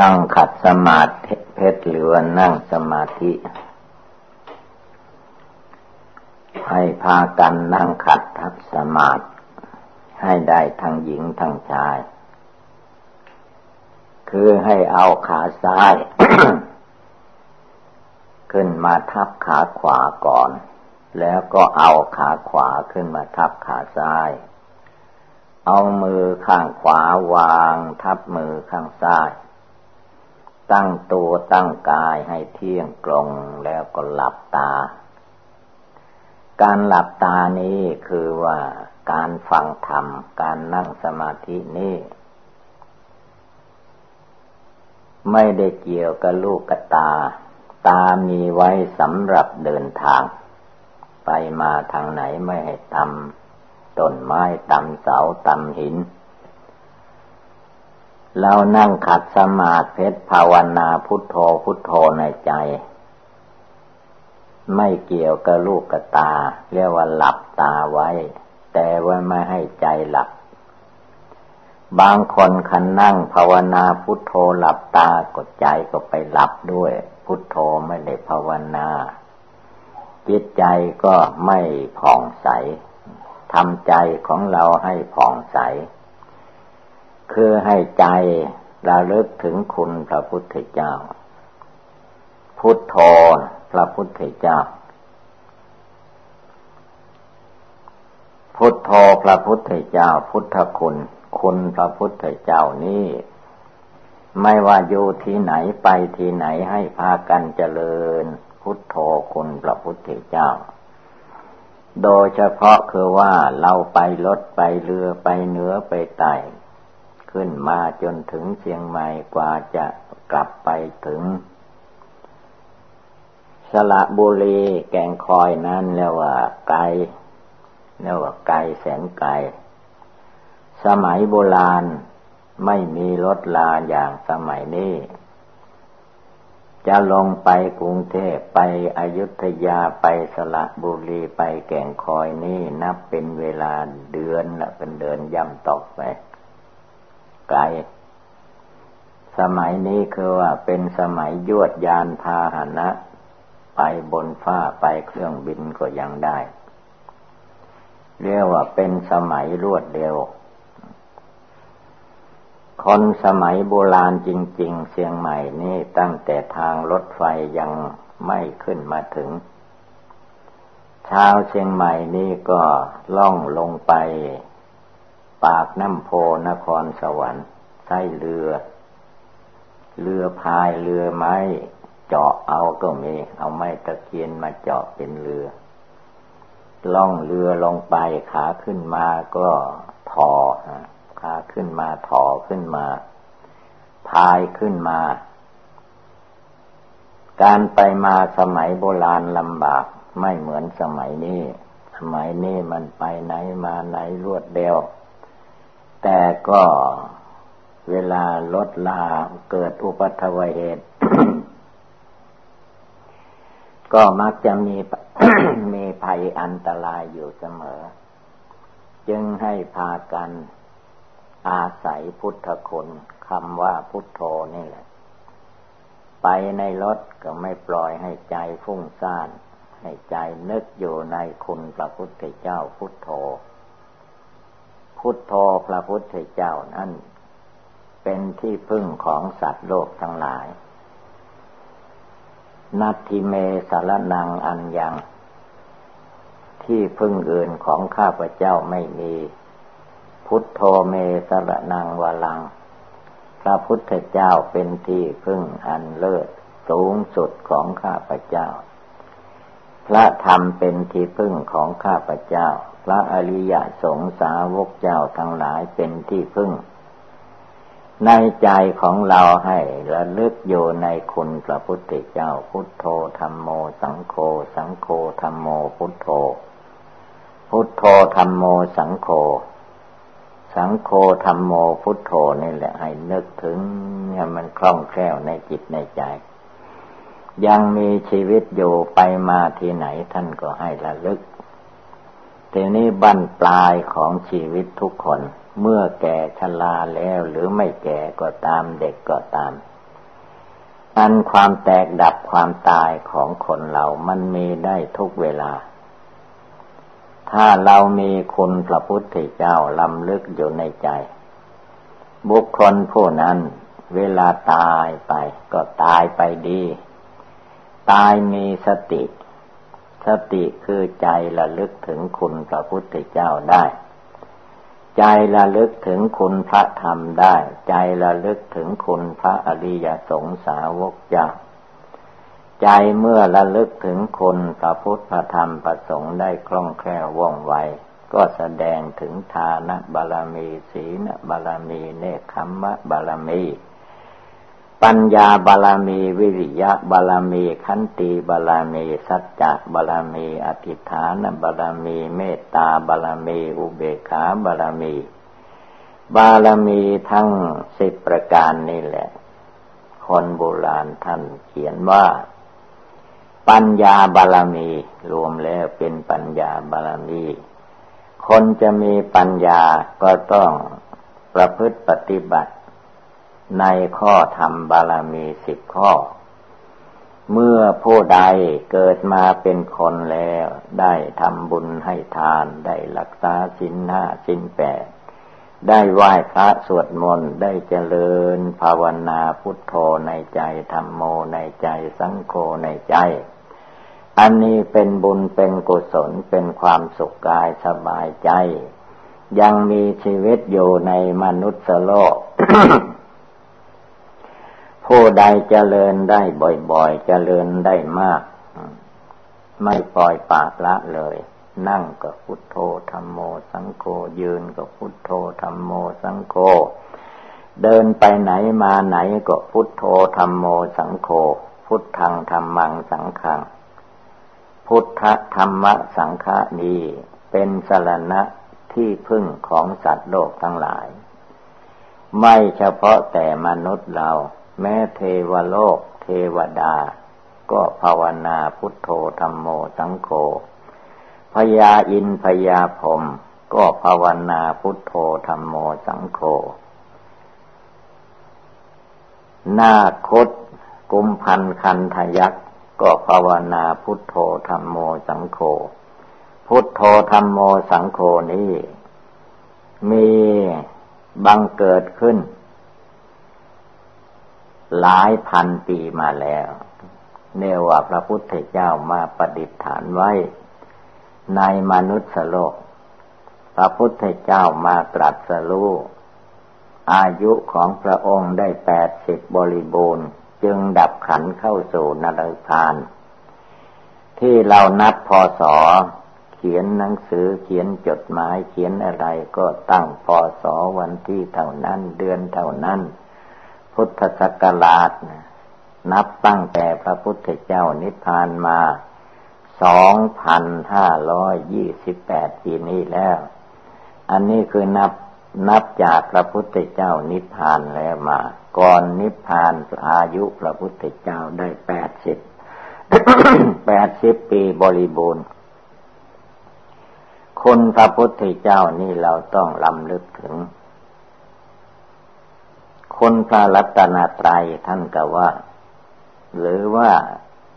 นั่งขัดสมาธิเพชรหรือว่านั่งสมาธิ ให้พากันนั่งขัดทับสมาธิให้ได้ทั้งหญิงทั้งชาย คือให้เอาขาซ้าย ขึ้นมาทับขาขวาก่อน แล้วก็เอาขาขวาขึ้นมาทับขาซ้าย เอามือข้างขวาวางทับมือข้างซ้าย ตั้งตัวตั้งกายให้เที่ยงตรงแล้วก็หลับตา การหลับตานี้คือว่าการฟังธรรม การนั่งสมาธินี้ไม่ได้เกี่ยวกับลูกกตา ตามีไว้สำหรับเดินทาง ไปมาทางไหนไม่ให้ตำต้นไม้ตำเสาตำหิน เรานั่งขัดสมาธิภาวนาพุทโธพุทโธในใจ ไม่เกี่ยวกับลูกกตา เรียกว่าหลับตาไว้ แต่ว่าไม่ให้ใจหลับ บางคนคันนั่งภาวนาพุทโธหลับตากดใจก็ไปหลับด้วย พุทโธไม่ได้ภาวนา จิตใจก็ไม่ผ่องใสทำใจของเราให้ผ่องใส คือให้ใจระลึกถึงคุณพระพุทธเจ้า พุทโธพระพุทธเจ้า พุทโธพระพุทธเจ้า พุทธคุณ คุณพระพุทธเจ้านี่ไม่ว่าอยู่ที่ไหนไปที่ไหนให้พากันเจริญ พุทโธคุณพระพุทธเจ้า โดยเฉพาะคือว่าเราไปรถไปเรือไปเหนือไปใต้ ขึ้นมาจนถึงเชียงใหม่กว่าจะกลับไปถึง สระบุรีแกงคอยนั้นเรียกว่าไกลเรียกว่าไกลแสนไกล สมัยโบราณไม่มีรถลาอย่างสมัยนี้ จะลงไปกรุงเทพไปอยุธยาไปสระบุรีไปแก่งคอยนี่นับเป็นเวลาเดือนละเป็นเดือนย่ำตกไป ไกล สมัยนี้คือว่าเป็นสมัยยวดยานพาหนะ ไปบนฟ้าไปเครื่องบินก็ยังได้ เรียกว่าเป็นสมัยรวดเร็ว คนสมัยโบราณจริง ๆ เชียงใหม่นี่ตั้งแต่ทางรถไฟยังไม่ขึ้นมาถึงชาวเชียงใหม่นี่ก็ล่องลงไป ปากน้ำโพนครสวรรค์ใช้เรือ เรือพายเรือไม้ เจาะเอาก็มี เอาไม้ตะเคียนมาเจาะเป็นเรือ ล่องเรือลงไปขาขึ้นมาก็ถอขาขึ้นมาถอขึ้นมา พายขึ้นมา การไปมาสมัยโบราณลำบากไม่เหมือนสมัยนี้ สมัยนี้มันไปไหนมาไหนรวดเร็ว แต่ก็เวลารถลาเกิดอุปัตวเหตุ ก็มักจะมีมีภัยอันตรายอยู่เสมอ จึงให้พากันอาศัยพุทธคุณคำว่าพุทโธนี่แหละ ไปในรถก็ไม่ปล่อยให้ใจฟุ้งซ่าน ให้ใจนึกอยู่ในคุณพระพุทธเจ้าพุทโธ พุทโธพระพุทธเจ้านั้นเป็นที่พึ่งของสัตว์โลกทั้งหลาย นัตทิเมสารนังอันยัง ที่พึ่งอื่นของข้าพเจ้าไม่มี พุทโธเมสารนังวลัง พระพุทธเจ้าเป็นที่พึ่งอันเลิศสูงสุดของข้าพเจ้า พระธรรมเป็นที่พึ่งของข้าพเจ้า พระอริยสงสาวกเจ้าทั้งหลายเป็นที่พึ่ง ในใจของเราให้ระลึกอยู่ในคุณพระพุทธเจ้าพุทโธธรรมโม สังโฆสังโฆธรรมโมพุทโธ พุทโธธรรมโมสังโฆสังโฆธรรมโมพุทโธนี่แหละให้นึกถึงให้มันคล่องแคล่วในจิตในใจ ยังมีชีวิตอยู่ไปมาที่ไหนท่านก็ให้ระลึก ทีนี้บั้นปลายของชีวิตทุกคน เมื่อแก่ชราแล้วหรือไม่แก่ก็ตามเด็กก็ตาม อันความแตกดับความตายของคนเรามันมีได้ทุกเวลา ถ้าเรามีคุณพระพุทธเจ้าลำลึกอยู่ในใจ บุคคลผู้นั้น เวลาตายไปก็ตายไปดี ตายมีสติ สติคือใจระลึกถึงคุณพระพุทธเจ้าได้ ใจระลึกถึงคุณพระธรรมได้ ใจระลึกถึงคุณพระอริยสงสาวกเจ้า ใจเมื่อระลึกถึงคุณพระพุทธธรรมประสงค์ได้คล่องแคล่วว่องไว ก็แสดงถึงทานบารมีศีลบารมี เนคขมมะบารมี ปัญญาบาลามีวิริยะบาลามีขันติบาลามีสัจจะบาลามีอธิฐานบาลามีเมตตาบาลามีอุเบกขาบาลามี บาลามีทั้งสิบประการนี่แหละ คนโบราณท่านเขียนว่า ปัญญาบาลามีรวมแล้วเป็นปัญญาบาลามี คนจะมีปัญญาก็ต้องประพฤติปฏิบัติ ในข้อธรรมบารมีสิบข้อ เมื่อผู้ใดเกิดมาเป็นคนแล้ว ได้ทำบุญให้ทานได้รักษาสินห้าสินแปดได้ไหว้พระสวดมนต์ได้เจริญภาวนาพุทโธในใจธรรมโมในใจสังโฆในใจ อันนี้เป็นบุญเป็นกุศลเป็นความสุขกายสบายใจ ยังมีชีวิตอยู่ในมนุษย์โลก ผู้ใดเจริญได้บ่อยๆ เจริญได้มาก ไม่ปล่อยปากละเลย นั่งก็พุทโธธรรมโมสังโฆยืนก็พุทโธธรรมโมสังโฆเดินไปไหนมาไหนก็พุทโธธรรมโมสังโฆพุทธังธรรมังสังขัง พุทธธรรมสังฆานี้เป็นสรณะที่พึ่งของสัตว์โลกทั้งหลาย ไม่เฉพาะแต่มนุษย์เรา แม้เทวโลก เทวดา ก็ภาวนาพุทโธธรรมโมสังโฆพญาอินพญาพรมก็ภาวนาพุทโธธรรมโมสังโฆนาคตกุมพันคันทยักษ์ก็ภาวนาพุทโธธรรมโมสังโฆพุทโธธรรมโมสังโฆนี้ มีบังเกิดขึ้น หลายพันปีมาแล้วเนว่าพระพุทธเจ้ามาประดิษฐานไว้ ในมนุษย์โลก พระพุทธเจ้ามาตรัสรู้อายุของพระองค์ได้แปดสิบบริบูรณ์ จึงดับขันเข้าสู่นรกพาน ที่เรานับพศเขียนหนังสือเขียนจดหมายเขียนอะไรก็ตั้งพศวันที่เท่านั้นเดือนเท่านั้น พุทธศักราชนับตั้งแต่พระพุทธเจ้านิพพานมาสองพันห้าร้อยยี่สิบแปดปีนี้แล้ว อันนี้คือนับนับจากพระพุทธเจ้านิพพานแล้วมา ก่อนนิพพานอายุพระพุทธเจ้าได้แปดสิบแปดสิบปีบริบูรณ์คนพระพุทธเจ้านี่เราต้องลำลึกถึง คุณพระรัตนตรัยท่านก็ว่า หรือว่า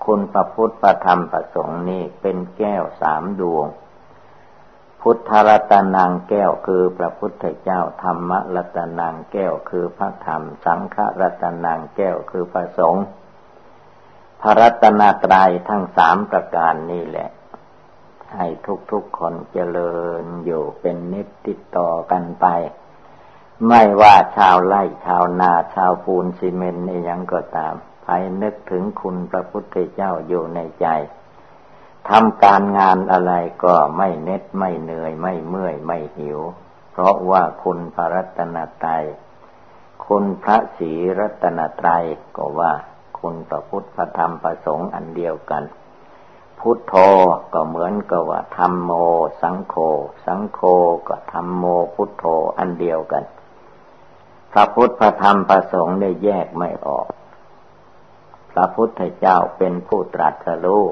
คุณพระพุทธประธรรมประสงค์นี่เป็นแก้วสามดวง พุทธรัตนังแก้วคือพระพุทธเจ้าธรรมรัตนังแก้วคือพระธรรม สังฆรัตนังแก้วคือพระสงฆ์พระรัตนตรัยทั้งสามประการนี่แหละ ให้ทุกๆคนเจริญอยู่เป็นนิดติดต่อกันไป ไม่ว่าชาวไร่ชาวนาชาวปูนซีเมนต์นี่ยังก็ตามภายนึกถึงคุณพระพุทธเจ้าอยู่ในใจทำการงานอะไรก็ไม่เน็ดไม่เหนื่อยไม่เมื่อยไม่หิว เพราะว่าคุณพระรัตนตรัยคุณพระศรีรัตนตรัยก็ว่าคุณพระพุทธพระธรรมพระสงฆ์อันเดียวกัน พุทโธก็เหมือนกับว่าธรรมโม สังโฆสังโฆก็ธรรมโมพุทโธอันเดียวกัน พระพุทธพระธรรมพระสงฆ์ได้แยกไม่ออก พระพุทธเจ้าเป็นผู้ตรัสรู้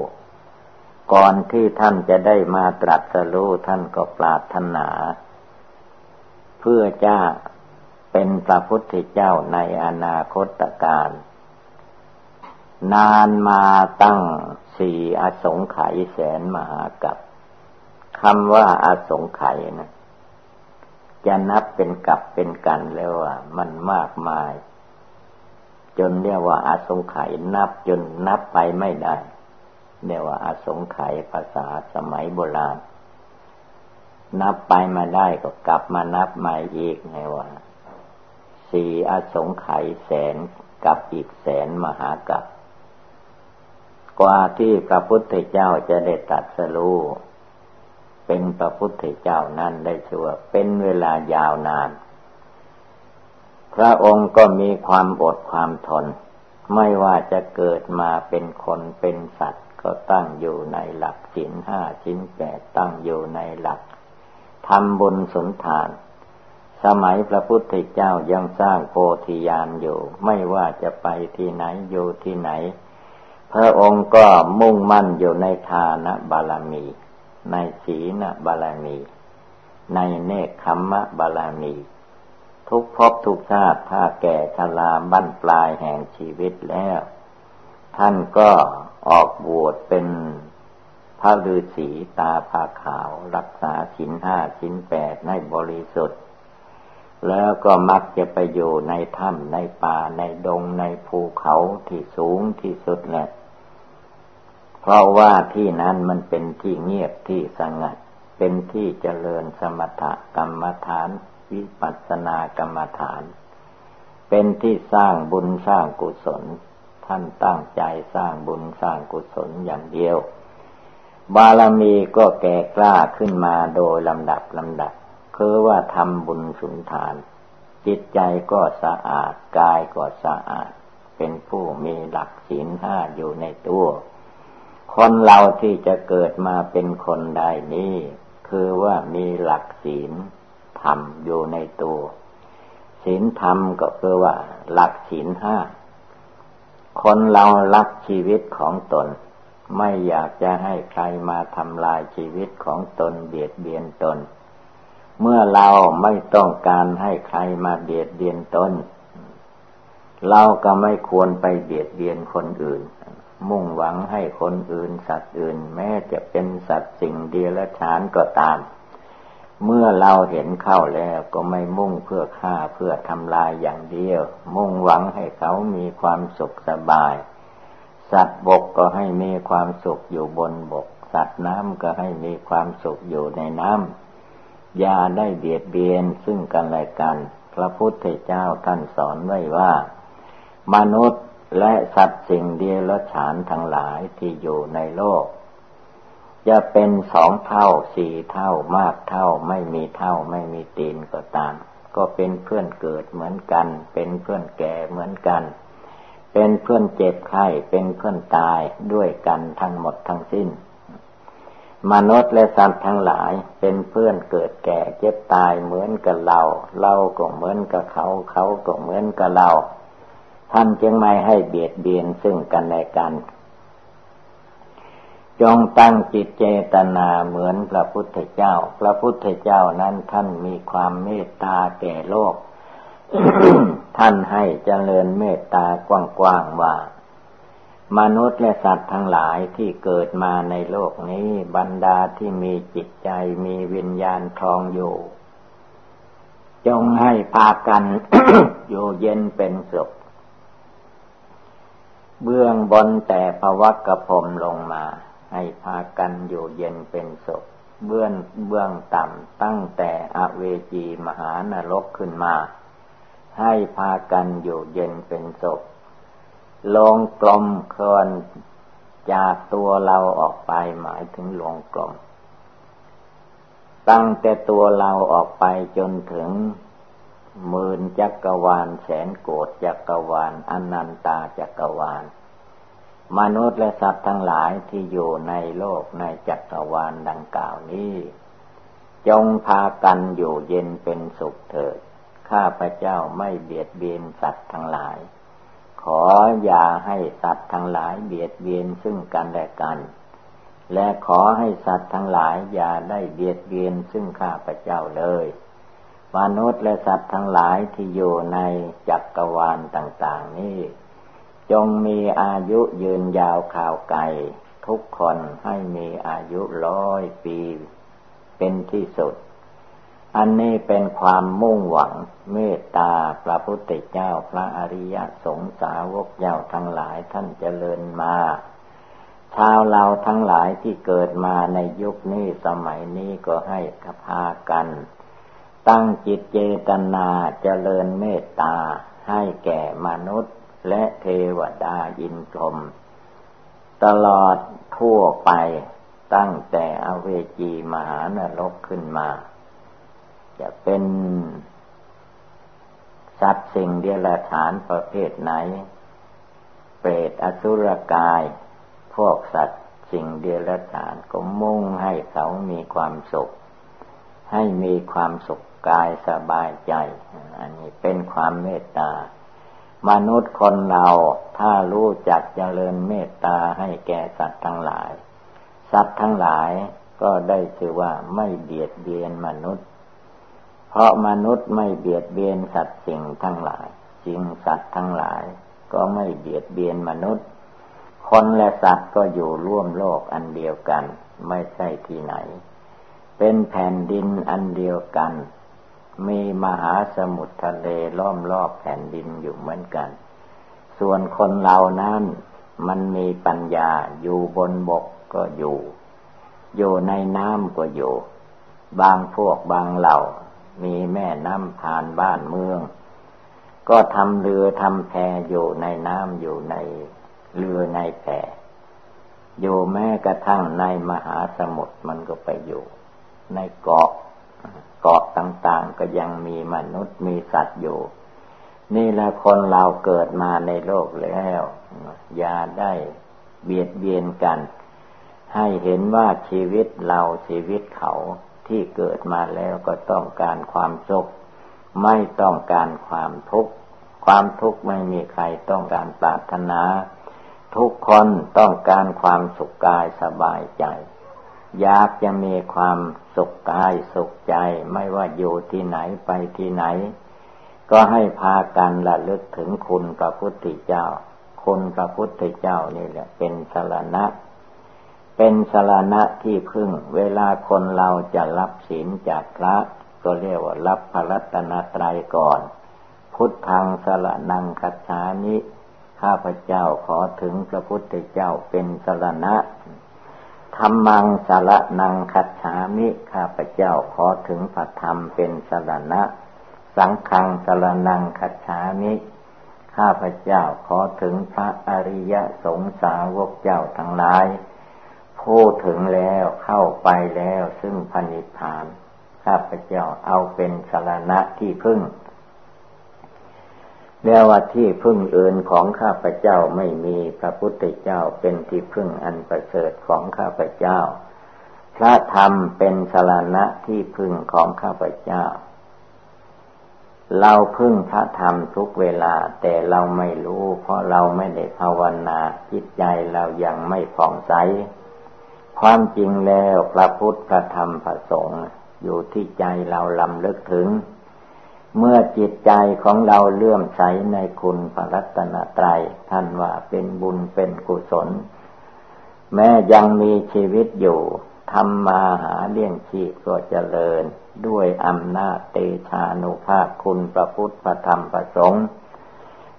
ก่อนที่ท่านจะได้มาตรัสรู้ท่านก็ปรารถนา เพื่อจะเป็นพระพุทธเจ้าในอนาคตการ นานมาตั้งสี่อสงไขยแสนมหากับคำว่าอาสงไขยนะ จะนับเป็นกับเป็นกันแล้วว่ามันมากมาย จนเรียกว่าอาสงไขยนับจนนับไปไม่ได้เรียกว่าอาสงไขยภาษาสมัยโบราณ นับไปมาได้ก็กลับมานับใหม่อีกไงว่าสี่อาสงไขยแสนกับอีกแสนมหากับกว่าที่พระพุทธเจ้าจะได้ตัดสรู้ เป็นพระพุทธเจ้านั้นได้ชื่วเป็นเวลายาวนาน พระองค์ก็มีความอดความทน ไม่ว่าจะเกิดมาเป็นคนเป็นสัตว์ ก็ตั้งอยู่ในหลักศีลห้าศีลแปดตั้งอยู่ในหลักทำบุญสุนทาน สมัยพระพุทธเจ้ายังสร้างโพธิญาณอยู่ ไม่ว่าจะไปที่ไหนอยู่ที่ไหน พระองค์ก็มุ่งมั่นอยู่ในทานบารมี ในศีลบารมี ในเนคขมมะบารมี ทุกภพทุกชาติถ้าแก่ชราบั้นปลายแห่งชีวิตแล้ว ท่านก็ออกบวชเป็นพระฤาษีตาผาขาว รักษาสินห้าสินแปดในบริสุทธิ์ แล้วก็มักจะไปอยู่ในถ้ำในป่าในดงในภูเขาที่สูงที่สุดแหละ เพราะว่าที่นั้นมันเป็นที่เงียบที่สงัด เป็นที่เจริญสมถกรรมฐาน วิปัสสนากรรมฐาน เป็นที่สร้างบุญสร้างกุศล ท่านตั้งใจสร้างบุญสร้างกุศลอย่างเดียว บารมีก็แก่กล้าขึ้นมาโดยลำดับลำดับ คือว่าทำบุญสุนทาน จิตใจก็สะอาดกายก็สะอาด เป็นผู้มีหลักศีลห้าอยู่ในตัว คนเราที่จะเกิดมาเป็นคนได้นี้ คือว่ามีหลักศีลธรรมอยู่ในตัวศีลธรรมก็คือว่า หลักศีลห้าคนเรารักชีวิตของตน ไม่อยากจะให้ใครมาทำลายชีวิตของตนเบียดเบียนตน เมื่อเราไม่ต้องการให้ใครมาเบียดเบียนตน เราก็ไม่ควรไปเบียดเบียนคนอื่น มุ่งหวังให้คนอื่นสัตว์อื่น แม้จะเป็นสัตว์สิ่งเดียละฉานก็ตาม เมื่อเราเห็นเข้าแล้วก็ไม่มุ่งเพื่อฆ่าเพื่อทำลายอย่างเดียว มุ่งหวังให้เขามีความสุขสบาย สัตว์บกก็ให้มีความสุขอยู่บนบก สัตว์น้ำก็ให้มีความสุขอยู่ในน้ำอย่าได้เบียดเบียนซึ่งกันและกัน พระพุทธเจ้าท่านสอนไว้ว่า มนุษย์ และสัตว์สิ่งเดียรฉานทั้งหลายที่อยู่ในโลก จะเป็นสองเท่าสี่เท่ามากเท่าไม่มีเท่าไม่มีตีนก็ตาม ก็เป็นเพื่อนเกิดเหมือนกัน เป็นเพื่อนแก่เหมือนกัน เป็นเพื่อนเจ็บไข้เป็นเพื่อนตายด้วยกันทั้งหมดทั้งสิ้น มนุษย์และสัตว์ทั้งหลายเป็นเพื่อนเกิดแก่เจ็บตายเหมือนกับเรา เราก็เหมือนกับเขาเขาก็เหมือนกับเรา ท่านจึงไม่ให้เบียดเบียนซึ่งกันและกัน จงตั้งจิตเจตนาเหมือนพระพุทธเจ้า พระพุทธเจ้านั้นท่านมีความเมตตาแก่โลก ท่านให้เจริญเมตตากว้างๆว่า มนุษย์และสัตว์ทั้งหลายที่เกิดมาในโลกนี้บรรดาที่มีจิตใจมีวิญญาณทองอยู่จงให้พากันอยู่เย็นเป็นสุข เบื้องบนแต่ภวักกระพมลงมา ให้พากันอยู่เย็นเป็นสุขเบื้องเบื้องต่ำตั้งแต่อเวจีมหานรกขึ้นมา ให้พากันอยู่เย็นเป็นสุขลงกลมเคลื่อนจากตัวเราออกไปหมายถึงลงกลม ตั้งแต่ตัวเราออกไปจนถึง หมื่นจักรวาล แสนโกดจักรวาลอนันตาจักรวาล มนุษย์และสัตว์ทั้งหลายที่อยู่ในโลกในจักรวาลดังกล่าวนี้ จงพากันอยู่เย็นเป็นสุขเถิด ข้าพระเจ้าไม่เบียดเบียนสัตว์ทั้งหลาย ขออย่าให้สัตว์ทั้งหลายเบียดเบียนซึ่งกันและกัน และขอให้สัตว์ทั้งหลายอย่าได้เบียดเบียนซึ่งข้าพระเจ้าเลย มนุษย์และสัตว์ทั้งหลายที่อยู่ในจักรวาลต่าง ๆ นี้ จงมีอายุยืนยาวข่าวไกลทุกคนให้มีอายุร้อยปี เป็นที่สุด อันนี้เป็นความมุ่งหวังเมตตาพระพุทธเจ้าพระอริยสงสาวกเจ้าทั้งหลายท่านเจริญมา ชาวเราทั้งหลายที่เกิดมาในยุคนี้สมัยนี้ก็ให้กพากัน ตั้งจิตเจตนาเจริญเมตตาให้แก่มนุษย์และเทวดาอินทรมตลอดทั่วไปตั้งแต่อเวจีมหานรกขึ้นมา จะเป็นสัตว์สิ่งเดียรฐานประเภทไหน เปรตอสุรกาย พวกสัตว์สิ่งเดียรฐานก็มุ่งให้เขามีความสุข ให้มีความสุข กายสบายใจ อันนี้เป็นความเมตตา มนุษย์คนเราถ้ารู้จักเจริญเมตตาให้แก่สัตว์ทั้งหลาย สัตว์ทั้งหลายก็ได้ชื่อว่าไม่เบียดเบียนมนุษย์ เพราะมนุษย์ไม่เบียดเบียนสัตว์สิ่งทั้งหลายจริงสัตว์ทั้งหลายก็ไม่เบียดเบียนมนุษย์ คนและสัตว์ก็อยู่ร่วมโลกอันเดียวกัน ไม่ใช่ที่ไหน เป็นแผ่นดินอันเดียวกัน มีมหาสมุทรทะเลล้อมรอบแผ่นดินอยู่เหมือนกัน ส่วนคนเรานั้นมันมีปัญญาอยู่บนบกก็อยู่ อยู่ในน้ำก็อยู่ บางพวกบางเหล่า มีแม่น้ำผ่านบ้านเมือง ก็ทำเรือทำแพอยู่ในน้ำอยู่ในเรือในแพอยู่แม้กระทั่งในมหาสมุทรมันก็ไปอยู่ ในเกาะ กาะต่างๆ ก็ยังมีมนุษย์มีสัตว์อยู่ นี่แหละคนเราเกิดมาในโลกแล้ว อย่าได้เบียดเบียนกัน ให้เห็นว่าชีวิตเราชีวิตเขาที่เกิดมาแล้วก็ต้องการความสุข ไม่ต้องการความทุกข์ความทุกข์ไม่มีใครต้องการปรารถนา ทุกคนต้องการความสุขกายสบายใจ อยากจะมีความ สุขกายสุขใจไม่ว่าอยู่ที่ไหนไปที่ไหน ก็ให้พากันระลึกถึงคุณพระพุทธเจ้า คุณพระพุทธเจ้านี่แหละ เป็นสารณะ เป็นสารณะที่พึ่ง เวลาคนเราจะรับศีลจากพระ ก็เรียกว่ารับพระรัตนตรัยก่อน พุทธังสารนังคัจฉานิข้าพเจ้าขอถึงพระพุทธเจ้าเป็นสารณะ ธรรมังสารนังคัจฉามิข้าพเจ้าขอถึงพระธรรมเป็นสารณะ สังฆังสารนังคัจฉามิข้าพเจ้าขอถึงพระอริยสงสาวกเจ้าทั้งหลายพูดถึงแล้วเข้าไปแล้วซึ่งพันิพาน ข้าพเจ้าเอาเป็นสารณะที่พึ่ง เรียกว่าที่พึ่งอื่นของข้าพเจ้าไม่มีพระพุทธเจ้าเป็นที่พึ่งอันประเสริฐของข้าพเจ้า พระธรรมเป็นสารณะที่พึ่งของข้าพเจ้า เราพึ่งพระธรรมทุกเวลาแต่เราไม่รู้ เพราะเราไม่ได้ภาวนาจิตใจเรายังไม่ผ่องใส ความจริงแล้วพระพุทธพระธรรมพระสงฆ์อยู่ที่ใจเราลำลึกถึง เมื่อจิตใจของเราเลื่อมใสในคุณพระรัตนตรัยท่านว่าเป็นบุญเป็นกุศล แม้ยังมีชีวิตอยู่ทำมาหาเลี้ยงชีพก็เจริญ ด้วยอำนาจเตชานุภาพคุณพระพุทธพระธรรมพระสงฆ์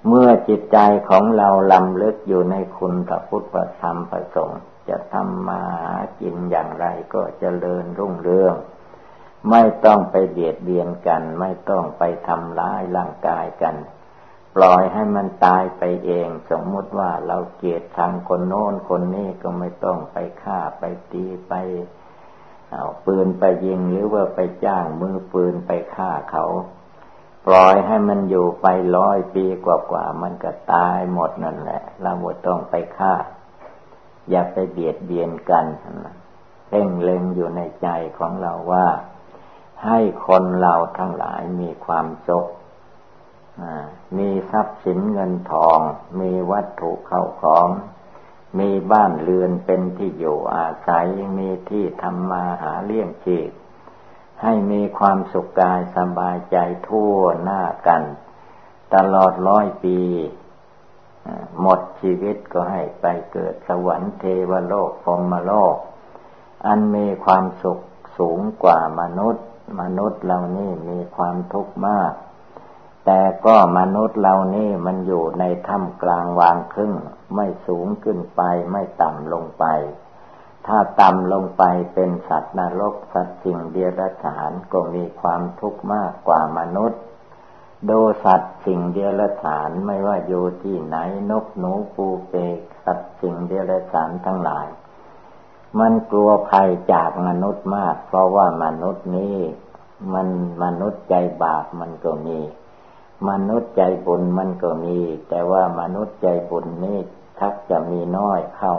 เมื่อจิตใจของเราลำลึกอยู่ในคุณพระพุทธพระธรรมพระสงฆ์จะทำมาหากินอย่างไรก็เจริญรุ่งเรือง ไม่ต้องไปเบียดเบียนกัน ไม่ต้องไปทำร้ายร่างกายกัน ปล่อยให้มันตายไปเอง สมมติว่าเราเกลียดทางคนโน้นคนนี้ก็ไม่ต้องไปฆ่าไปตีไป เอาปืนไปยิงหรือว่าไปจ้างมือปืนไปฆ่าเขา ปล่อยให้มันอยู่ไปร้อยปีกว่าๆมันก็ตายหมดนั่นแหละ เราไม่ต้องไปฆ่า อย่าไปเบียดเบียนกันเพ่งเล็งอยู่ในใจของเราว่า ให้คนเราทั้งหลายมีความสุขมีทรัพย์สินเงินทอง มีวัตถุเข้าของ มีบ้านเรือนเป็นที่อยู่อาศัย มีที่ทำมาหาเลี้ยงชีพ ให้มีความสุขกายสบายใจทั่วหน้ากัน ตลอดร้อยปี หมดชีวิตก็ให้ไปเกิดสวรรค์เทวโลกพรมโลก อันมีความสุขสูงกว่ามนุษย์ มนุษย์เหล่านี้มีความทุกข์มาก แต่ก็มนุษย์เหล่านี้มันอยู่ในถ้ำกลางวางครึ่ง ไม่สูงขึ้นไปไม่ต่ำลงไป ถ้าต่ำลงไปเป็นสัตว์นรกสัตว์สิ่งเดียรฉานก็มีความทุกข์มากกว่ามนุษย์ดูสัตว์สิ่งเดียรฉานไม่ว่าอยู่ที่ไหนนกหนูปูเปกสัตว์สิ่งเดียรฉานทั้งหลาย มันกลัวภัยจากมนุษย์มาก เพราะว่ามนุษย์นี้มันมนุษย์ใจบาปมันก็มี มนุษย์ใจบุญมันก็มี แต่ว่ามนุษย์ใจบุญนี่ทักจะมีน้อยเข้า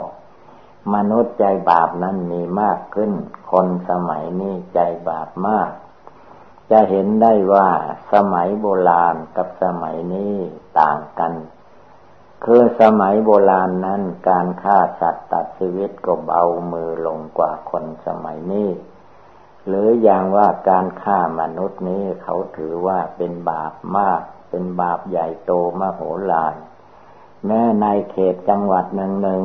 มนุษย์ใจบาปนั้นมีมากขึ้น คนสมัยนี้ใจบาปมาก จะเห็นได้ว่าสมัยโบราณกับสมัยนี้ต่างกัน คือสมัยโบราณนั้นการฆ่าสัตว์ตัดชีวิตก็เบามือลงกว่าคนสมัยนี้ หรืออย่างว่าการฆ่ามนุษย์นี้เขาถือว่าเป็นบาปมาก เป็นบาปใหญ่โตมโหฬารแม้ในเขตจังหวัดหนึ่งหนึ่ง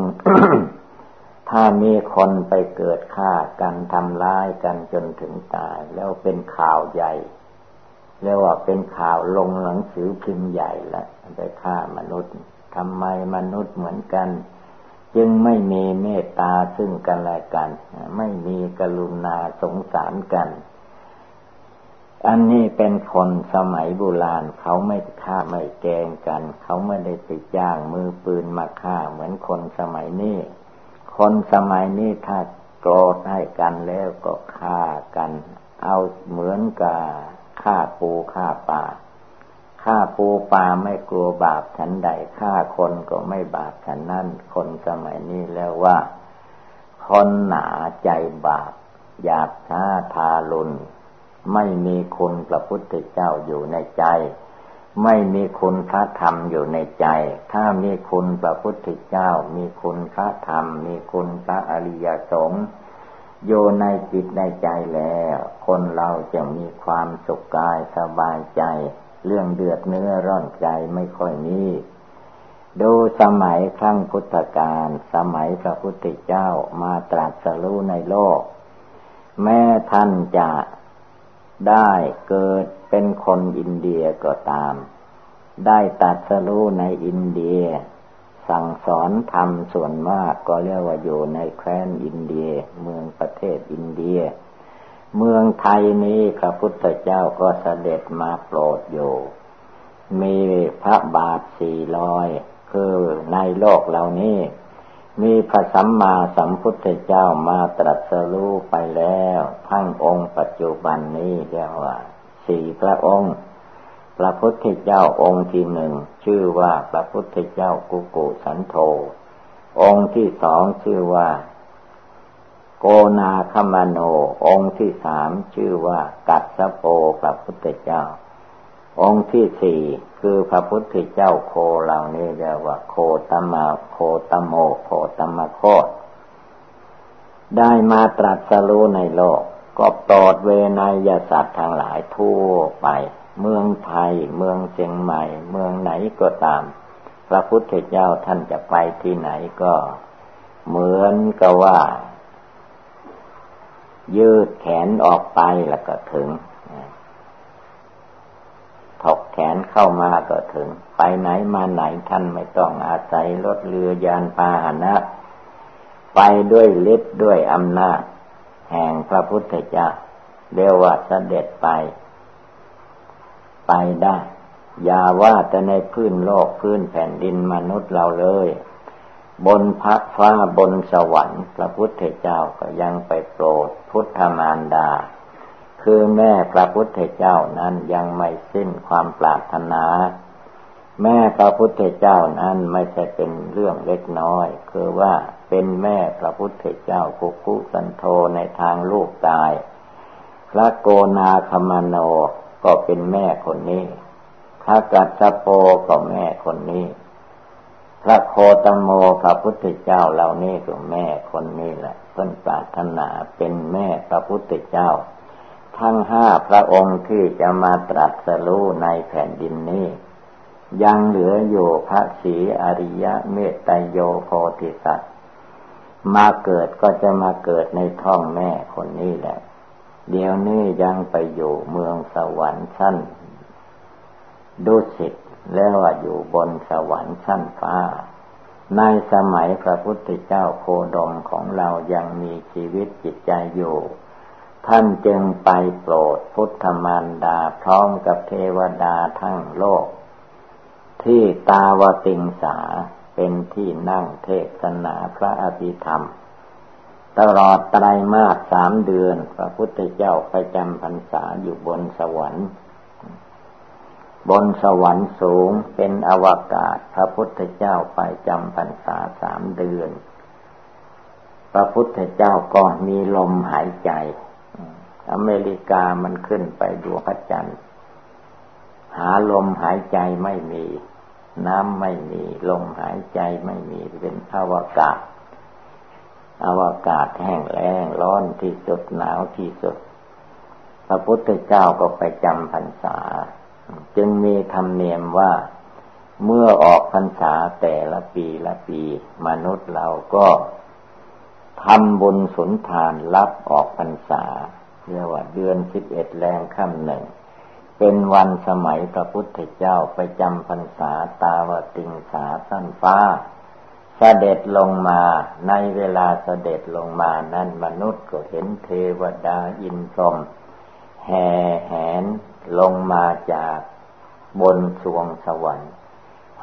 ถ้ามีคนไปเกิดฆ่ากันทำร้ายกันจนถึงตาย แล้วเป็นข่าวใหญ่เรียกว่าเป็นข่าวลงหนังสือพิมพ์ใหญ่ละไปฆ่ามนุษย์ ทำไมมนุษย์เหมือนกัน จึงไม่มีเมตตาซึ่งกันและกัน ไม่มีกรุณาสงสารกัน อันนี้เป็นคนสมัยโบราณเขาไม่ฆ่าไม่แกงกัน เขาไม่ได้ไปจ้างมือปืนมาฆ่าเหมือนคนสมัยนี้ คนสมัยนี้ถ้าโกรธให้กันแล้วก็ฆ่ากัน เอาเหมือนกับฆ่าปูฆ่าปลา ฆ่าปูปลาไม่กลัวบาปฉันใดฆ่าคนก็ไม่บาปฉันนั่น คนสมัยนี้แล้วว่า คนหนาใจบาปอยากช้าทารุณไม่มีคุณพระพุทธเจ้าอยู่ในใจ ไม่มีคุณพระธรรมอยู่ในใจ ถ้ามีคุณพระพุทธเจ้า มีคุณพระธรรม มีคุณพระอริยสงฆ์อยู่ในจิตในใจแล้ว คนเราจะมีความสุขกายสบายใจ เรื่องเดือดเนื้อร้อนใจไม่ค่อยมีดูสมัยครั้งพุทธกาลสมัยพระพุทธเจ้ามาตรัสรู้ในโลก แม้ท่านจะได้เกิดเป็นคนอินเดียก็ตาม ได้ตัดสรู้ในอินเดีย สั่งสอนธรรมส่วนมากก็เรียกว่าอยู่ในแคว้นอินเดีย เมืองประเทศอินเดีย เมืองไทยนี้พระพุทธเจ้าก็เสด็จมาโปรดอยู่ มีพระบาทสี่ลอยคือในโลกเหล่านี้ มีพระสัมมาสัมพุทธเจ้ามาตรัสรู้ไปแล้ว ทั้งองค์ปัจจุบันนี้เรียกว่าสี่พระองค์ พระพุทธเจ้าองค์ที่หนึ่งชื่อว่าพระพุทธเจ้ากุกุสันโธองค์ที่สองชื่อว่า โกนาคมโนองค์ที่สามชื่อว่ากัสโปพระพุทธเจ้า องค์ที่สี่คือพระพุทธเจ้าโคเหล่านี้เรียกว่า โคตมะโคตโมโคตมโคตได้มาตรัสรู้ในโลก ก็โปรดเวนยสัตว์ทางหลายทั่วไป เมืองไทย เมืองเชียงใหม่ เมืองไหนก็ตาม พระพุทธเจ้าท่านจะไปที่ไหนก็ เหมือนกับว่า ยืดแขนออกไปแล้วก็ถึงถกแขนเข้ามาก็ถึง ไปไหนมาไหนท่านไม่ต้องอาศัยรถเรือยานพาหนะ ไปด้วยฤทธิ์ด้วยอำนาจ แห่งพระพุทธเจ้าเรียกว่าเสด็จไป ไปได้ อย่าว่าแต่ในพื้นโลกพื้นแผ่นดินมนุษย์เราเลย บนพระฟ้าบนสวรรค์ พระพุทธเจ้าก็ยังไปโปรดพุทธมารดา คือแม่พระพุทธเจ้านั้นยังไม่สิ้นความปรารถนา แม่พระพุทธเจ้านั้นไม่ใช่เป็นเรื่องเล็กน้อย คือว่าเป็นแม่พระพุทธเจ้ากุกุสันโธในทางลูกตาย พระโกนาคมโนก็เป็นแม่คนนี้พระกัสสโปก็แม่คนนี้ พระโคตโมพระพุทธเจ้าเหล่านี้ก็แม่คนนี้แหละเพิ่นปรารถนาเป็นแม่พระพุทธเจ้า ทั้งห้าพระองค์ที่จะมาตรัสรู้ในแผ่นดินนี้ ยังเหลืออยู่พระศรีอริยะเมตไตโยโพธิสัตว์มาเกิดก็จะมาเกิดในท้องแม่คนนี้แหละ เดี๋ยวนี้ยังไปอยู่เมืองสวรรค์ชั้นดุสิต แล้วว่าอยู่บนสวรรค์ชั้นฟ้า ในสมัยพระพุทธเจ้าโคดมของเรายังมีชีวิตจิตใจอยู่ ท่านจึงไปโปรดพุทธมารดาพร้อมกับเทวดาทั้งโลก ที่ตาวติงสาเป็นที่นั่งเทศนาพระอภิธรรม ตลอดไตรมาสสามเดือน พระพุทธเจ้าไปจำพรรษาอยู่บนสวรรค์ บนสวรรค์สูงเป็นอวกาศ พระพุทธเจ้าไปจำพรรษาสามเดือน พระพุทธเจ้าก็มีลมหายใจ อเมริกามันขึ้นไปดวงพระจันทร์หาลมหายใจไม่มี น้ำไม่มี ลมหายใจไม่มีเป็นอวกาศ อวกาศแห้งแล้งร้อนที่สุดหนาวที่สุด พระพุทธเจ้าก็ไปจำพรรษา จึงมีธรรมเนียมว่าเมื่อออกพรรษาแต่ละปีละปี มนุษย์เราก็ทำบุญสุนทานรับออกพรรษาเรียกว่าเดือนสิบเอ็ดแรงค่ำหนึ่ง เป็นวันสมัยพระพุทธเจ้าไปจำพรรษาตาวติงสาสั้นฟ้าเสด็จลงมาในเวลาเสด็จลงมานั้นมนุษย์ก็เห็นเทวดาอินทรมแห่แหน ลงมาจากบนสวงสวรรค์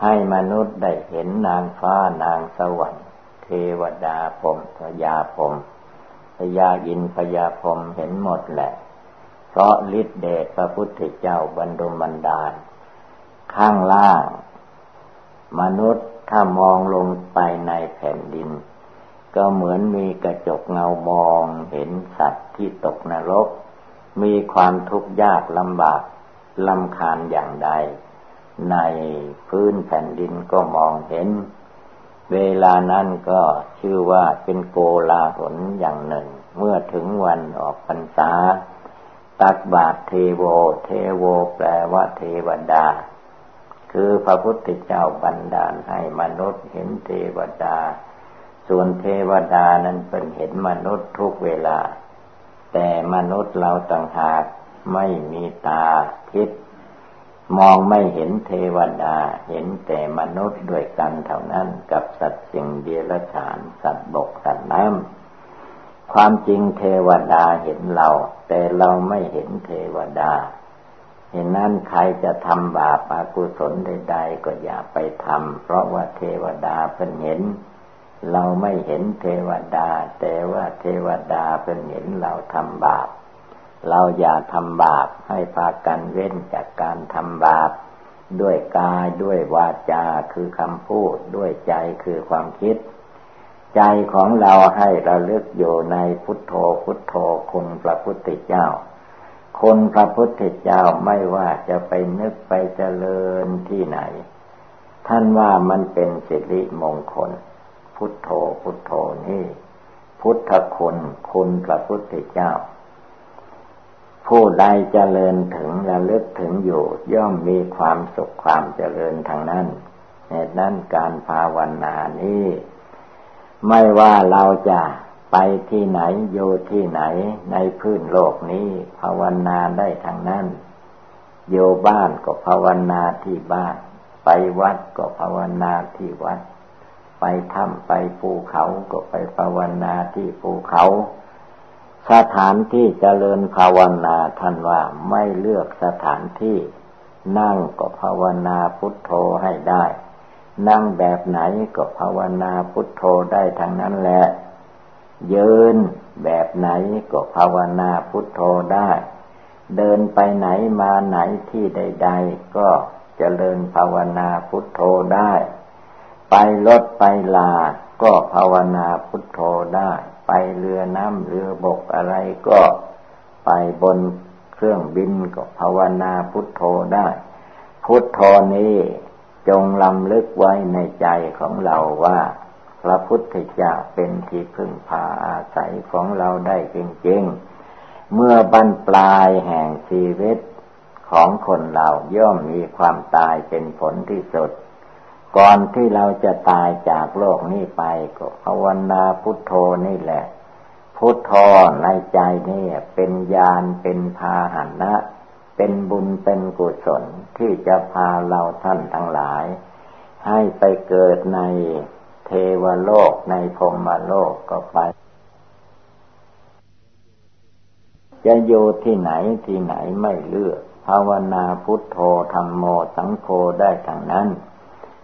ให้มนุษย์ได้เห็นนางฟ้านางสวรรค์ เทวดาพรมพยาพรมพยาอินพยาพรมเห็นหมดแหละ เพราะฤทธิเดชพระพุทธเจ้าบรรดมบันดาล ข้างล่าง มนุษย์ถ้ามองลงไปในแผ่นดิน ก็เหมือนมีกระจกเงามองเห็นสัตว์ที่ตกนรก มีความทุกข์ยากลำบากลำคาญอย่างใด ในพื้นแผ่นดินก็มองเห็น เวลานั้นก็ชื่อว่าเป็นโกลาหลอย่างหนึ่ง เมื่อถึงวันออกพรรษา ตักบาทเทโว เทโวแปลว่าเทวดา คือพระพุทธเจ้าบันดาลให้มนุษย์เห็นเทวดา ส่วนเทวดานั้นเป็นเห็นมนุษย์ทุกเวลา แต่มนุษย์เราต่างหากไม่มีตาทิพมองไม่เห็นเทวดา เห็นแต่มนุษย์ด้วยกันเท่านั้นกับสัตว์สิ่งเดียรฉาน สัตว์บกสัตว์น้ำความจริงเทวดาเห็นเรา แต่เราไม่เห็นเทวดาเห็นนั้นใครจะทำบาปอากุศลใดๆก็อย่าไปทำเพราะว่าเทวดาเพิ่นเห็น เราไม่เห็นเทวดา แต่ว่าเทวดาเป็นเห็นเราทำบาป เราอย่าทำบาปให้พากันเว้นจากการทำบาป ด้วยกายด้วยวาจาคือคำพูดด้วยใจคือความคิด ใจของเราให้ระลึกอยู่ในพุทโธพุทโธคุณพระพุทธเจ้าคนพระพุทธเจ้าไม่ว่าจะไปนึกไปเจริญที่ไหน ท่านว่ามันเป็นสิริมงคล พุทโธพุทโธนี่พุทธคุณคุณพระพุทธเจ้า ผู้ใดเจริญถึงระลึกถึงอยู่ย่อมมีความสุขความเจริญทางนั้นเหตุนั้นการภาวนานี้ไม่ว่าเราจะไปที่ไหนโยที่ไหนในพื้นโลกนี้ ภาวนาได้ทางนั้นโยบ้านก็ภาวนาที่บ้าน ไปวัดก็ภาวนาที่วัด ไปถ้ำไปภูเขาก็ไปภาวนาที่ภูเขา สถานที่เจริญภาวนาท่านว่าไม่เลือกสถานที่ นั่งก็ภาวนาพุทโธให้ได้ นั่งแบบไหนก็ภาวนาพุทโธได้ทั้งนั้นแหละ ยืนแบบไหนก็ภาวนาพุทโธได้ เดินไปไหนมาไหนที่ใด ๆ ก็เจริญภาวนาพุทโธได้ ไปรถไปลา ก็ภาวนาพุทโธได้ ไปเรือน้ำเรือบกอะไรก็ไปบนเครื่องบินก็ภาวนาพุทโธได้ พุทโธนี้จงลำลึกไว้ในใจของเราว่า พระพุทธเจ้าเป็นที่พึ่งพาอาศัยของเราได้จริงๆ เมื่อบั้นปลายแห่งชีวิตของคนเราย่อมมีความตายเป็นผลที่สุด ก่อนที่เราจะตายจากโลกนี้ไปก็ภาวนาพุทโธนี่แหละ พุทโธในใจนี่เป็นญาณเป็นพาหันะ เป็นบุญเป็นกุศลที่จะพาเราท่านทั้งหลาย ให้ไปเกิดในเทวโลกในพรมโลกก็ไป จะอยู่ที่ไหนที่ไหนไม่เลือก ภาวนาพุทโธธรรมโมสังโฆได้ทั้งนั้น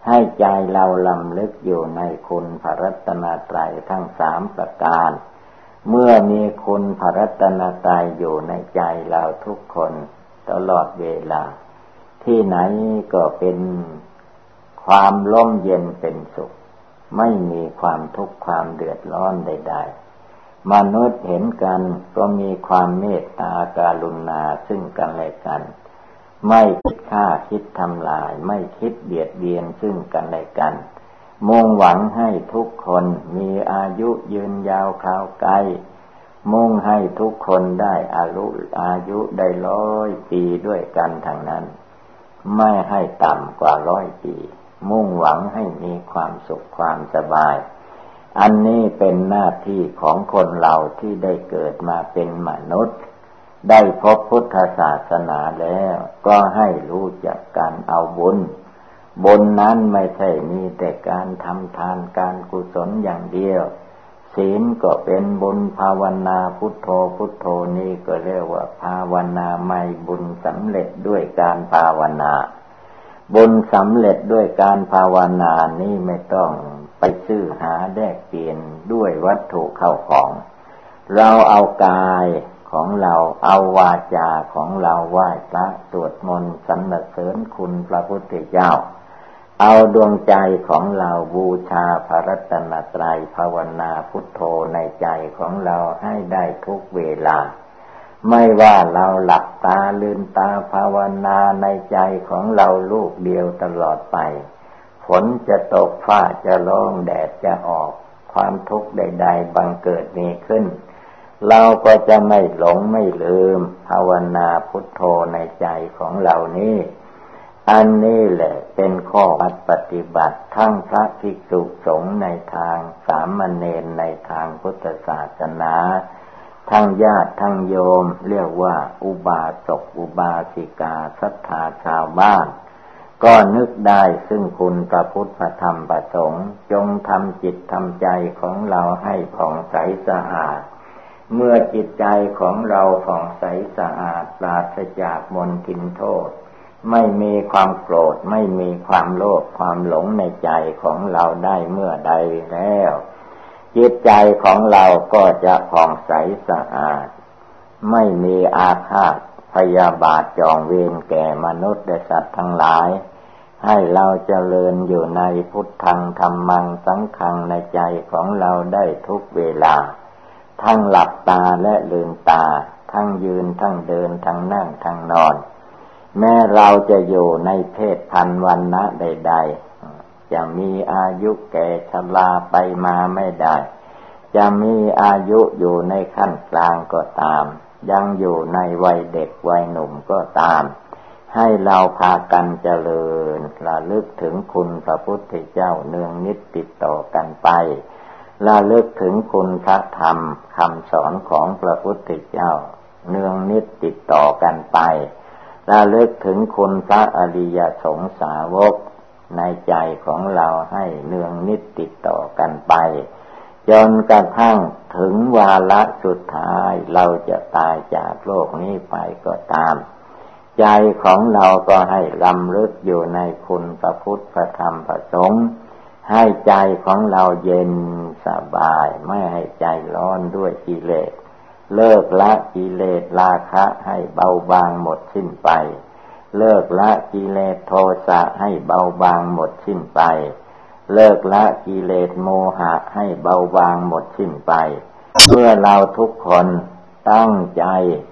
ให้ใจเราลำลึกอยู่ในคุณพระรัตนตรัยทั้งสามประการ เมื่อมีคุณพระรัตนตรัยอยู่ในใจเราทุกคนตลอดเวลา ที่ไหนก็เป็นความล่มเย็นเป็นสุข ไม่มีความทุกข์ความเดือดร้อนใด ๆ มนุษย์เห็นกันก็มีความเมตตาการุณาซึ่งกันและกัน ไม่คิดฆ่าคิดทำลาย ไม่คิดเบียดเบียนซึ่งกันและกัน มุ่งหวังให้ทุกคนมีอายุยืนยาวคราวไกล มุ่งให้ทุกคนได้อายุอายุได้ร้อยปีด้วยกันทางนั้น ไม่ให้ต่ำกว่าร้อยปี มุ่งหวังให้มีความสุขความสบาย อันนี้เป็นหน้าที่ของคนเราที่ได้เกิดมาเป็นมนุษย์ ได้พบพุทธศาสนาแล้ว ก็ให้รู้จักการเอาบุญ บุญนั้นไม่ใช่มีแต่การทำทานการกุศลอย่างเดียว ศีลก็เป็นบุญภาวนาพุทโธพุทโธนี่ก็เรียกว่าภาวนาไม่บุญสำเร็จด้วยการภาวนา บุญสำเร็จด้วยการภาวนานี่ไม่ต้องไปซื้อหาแลกเปลี่ยนด้วยวัตถุเข้าของ เราเอากาย ของเรา เอาวาจาของเราไหว้พระสวดมนต์สรรเสริญคุณพระพุทธเจ้า เอาดวงใจของเราบูชาพระรัตนตรัยภาวนาพุทโธในใจของเราให้ได้ทุกเวลา ไม่ว่าเราหลับตาลืมตาภาวนาในใจของเราลูกเดียวตลอดไปฝนจะตกฟ้าจะร้องแดดจะออก ความทุกข์ใด ๆ บังเกิดมีขึ้น เราก็จะไม่หลงไม่ลืม ภาวนาพุทโธในใจของเรานี้ อันนี้แหละเป็นข้อวัดปฏิบัติทั้งพระภิกษุสงฆ์ในทางสามเณรในทางพุทธศาสนาทั้งญาติทั้งโยมเรียกว่า อุบาสกอุบาสิกาศรัทธาชาวบ้าน ก็นึกได้ซึ่งคุณพระพุทธธรรมประสงค์ จงทำจิตทำใจของเราให้ผ่องใสสะอาด เมื่อจิตใจของเราผ่องใสสะอาดปราศจากมนทินโทษ ไม่มีความโกรธ ไม่มีความโลภความหลงในใจของเราได้เมื่อใดแล้ว จิตใจของเราก็จะผ่องใสสะอาด ไม่มีอาฆาตพยาบาทจองเวรแก่มนุษย์และสัตว์ทั้งหลาย ให้เราเจริญอยู่ในพุทธังธรรมังสังขังในใจของเราได้ทุกเวลา ทั้งหลับตาและลืมตา ทั้งยืนทั้งเดินทั้งนั่งทั้งนอน แม้เราจะอยู่ในเพศพันวันนะใด ๆ จะมีอายุแก่ชราไปมาไม่ได้ จะมีอายุอยู่ในขั้นกลางก็ตาม ยังอยู่ในวัยเด็กวัยหนุ่มก็ตาม ให้เราพากันเจริญระลึกถึงคุณพระพุทธเจ้าเนืองนิดติดต่อกันไป ระลึกถึงคุณพระธรรมคำสอนของพระพุทธเจ้า เนืองนิดติดต่อกันไประลึกถึงคุณพระอริยสงสาวกในใจของเราให้เนืองนิดติดต่อกันไป จนกระทั่งถึงวาระสุดท้ายเราจะตายจากโลกนี้ไปก็ตาม ใจของเราก็ให้ลำลึกอยู่ในคุณพระพุทธพระธรรมพระสงฆ์ ให้ใจของเราเย็นสบาย ไม่ให้ใจร้อนด้วยกิเลส เลิกละกิเลสราคะให้เบาบางหมดสิ้นไป เลิกละกิเลสโทสะให้เบาบางหมดสิ้นไป เลิกละกิเลสโมหะให้เบาบางหมดสิ้นไป เมื่อเราทุกคนตั้งใจ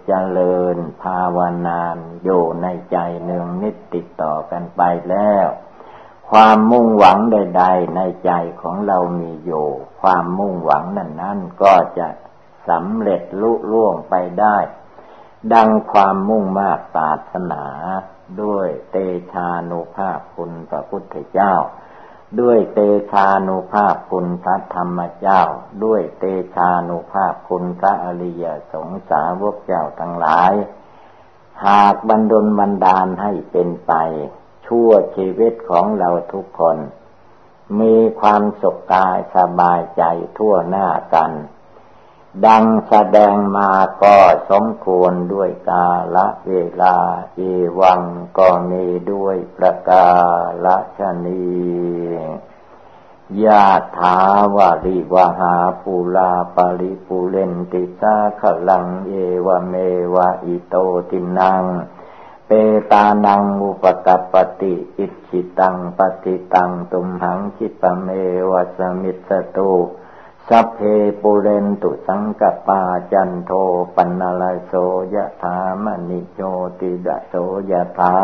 เจริญภาวนาอยู่ในใจหนึ่งนิดติดต่อกันไปแล้ว ความมุ่งหวังใด ๆ ในใจของเรามีอยู่ ความมุ่งหวังนั้นนั้นก็จะสำเร็จลุล่วงไปได้ ดังความมุ่งมา่ศาสนาด้วยเตชานุภาพคุณพระพุทธเจ้า ด้วยเตชานุภาพคุณพระธรรมเจ้า ด้วยเตชานุภาพคุณพระอริยสงสาวกเจ้าทั้งหลาย หากบรรดลบันดาลให้เป็นไป ชั่วชีวิตของเราทุกคน มีความสุขกายสบายใจทั่วหน้ากัน ดังแสดงมาก็สมควรด้วยกาละเวลาเอวังก็มีด้วยประกาละชนียาถาวาริวหาภูลาปาริปูเลนติสาขลังเอวเมวะอิโตตินัง เปตานังอุปกปติ อิชิตังปฏิตังตุมหังคิปเมวะสมิสตุสัพเพปุเรนตุสังกปาจันโทปัณณะระโสยะถา มะณิโชติระโสยะถา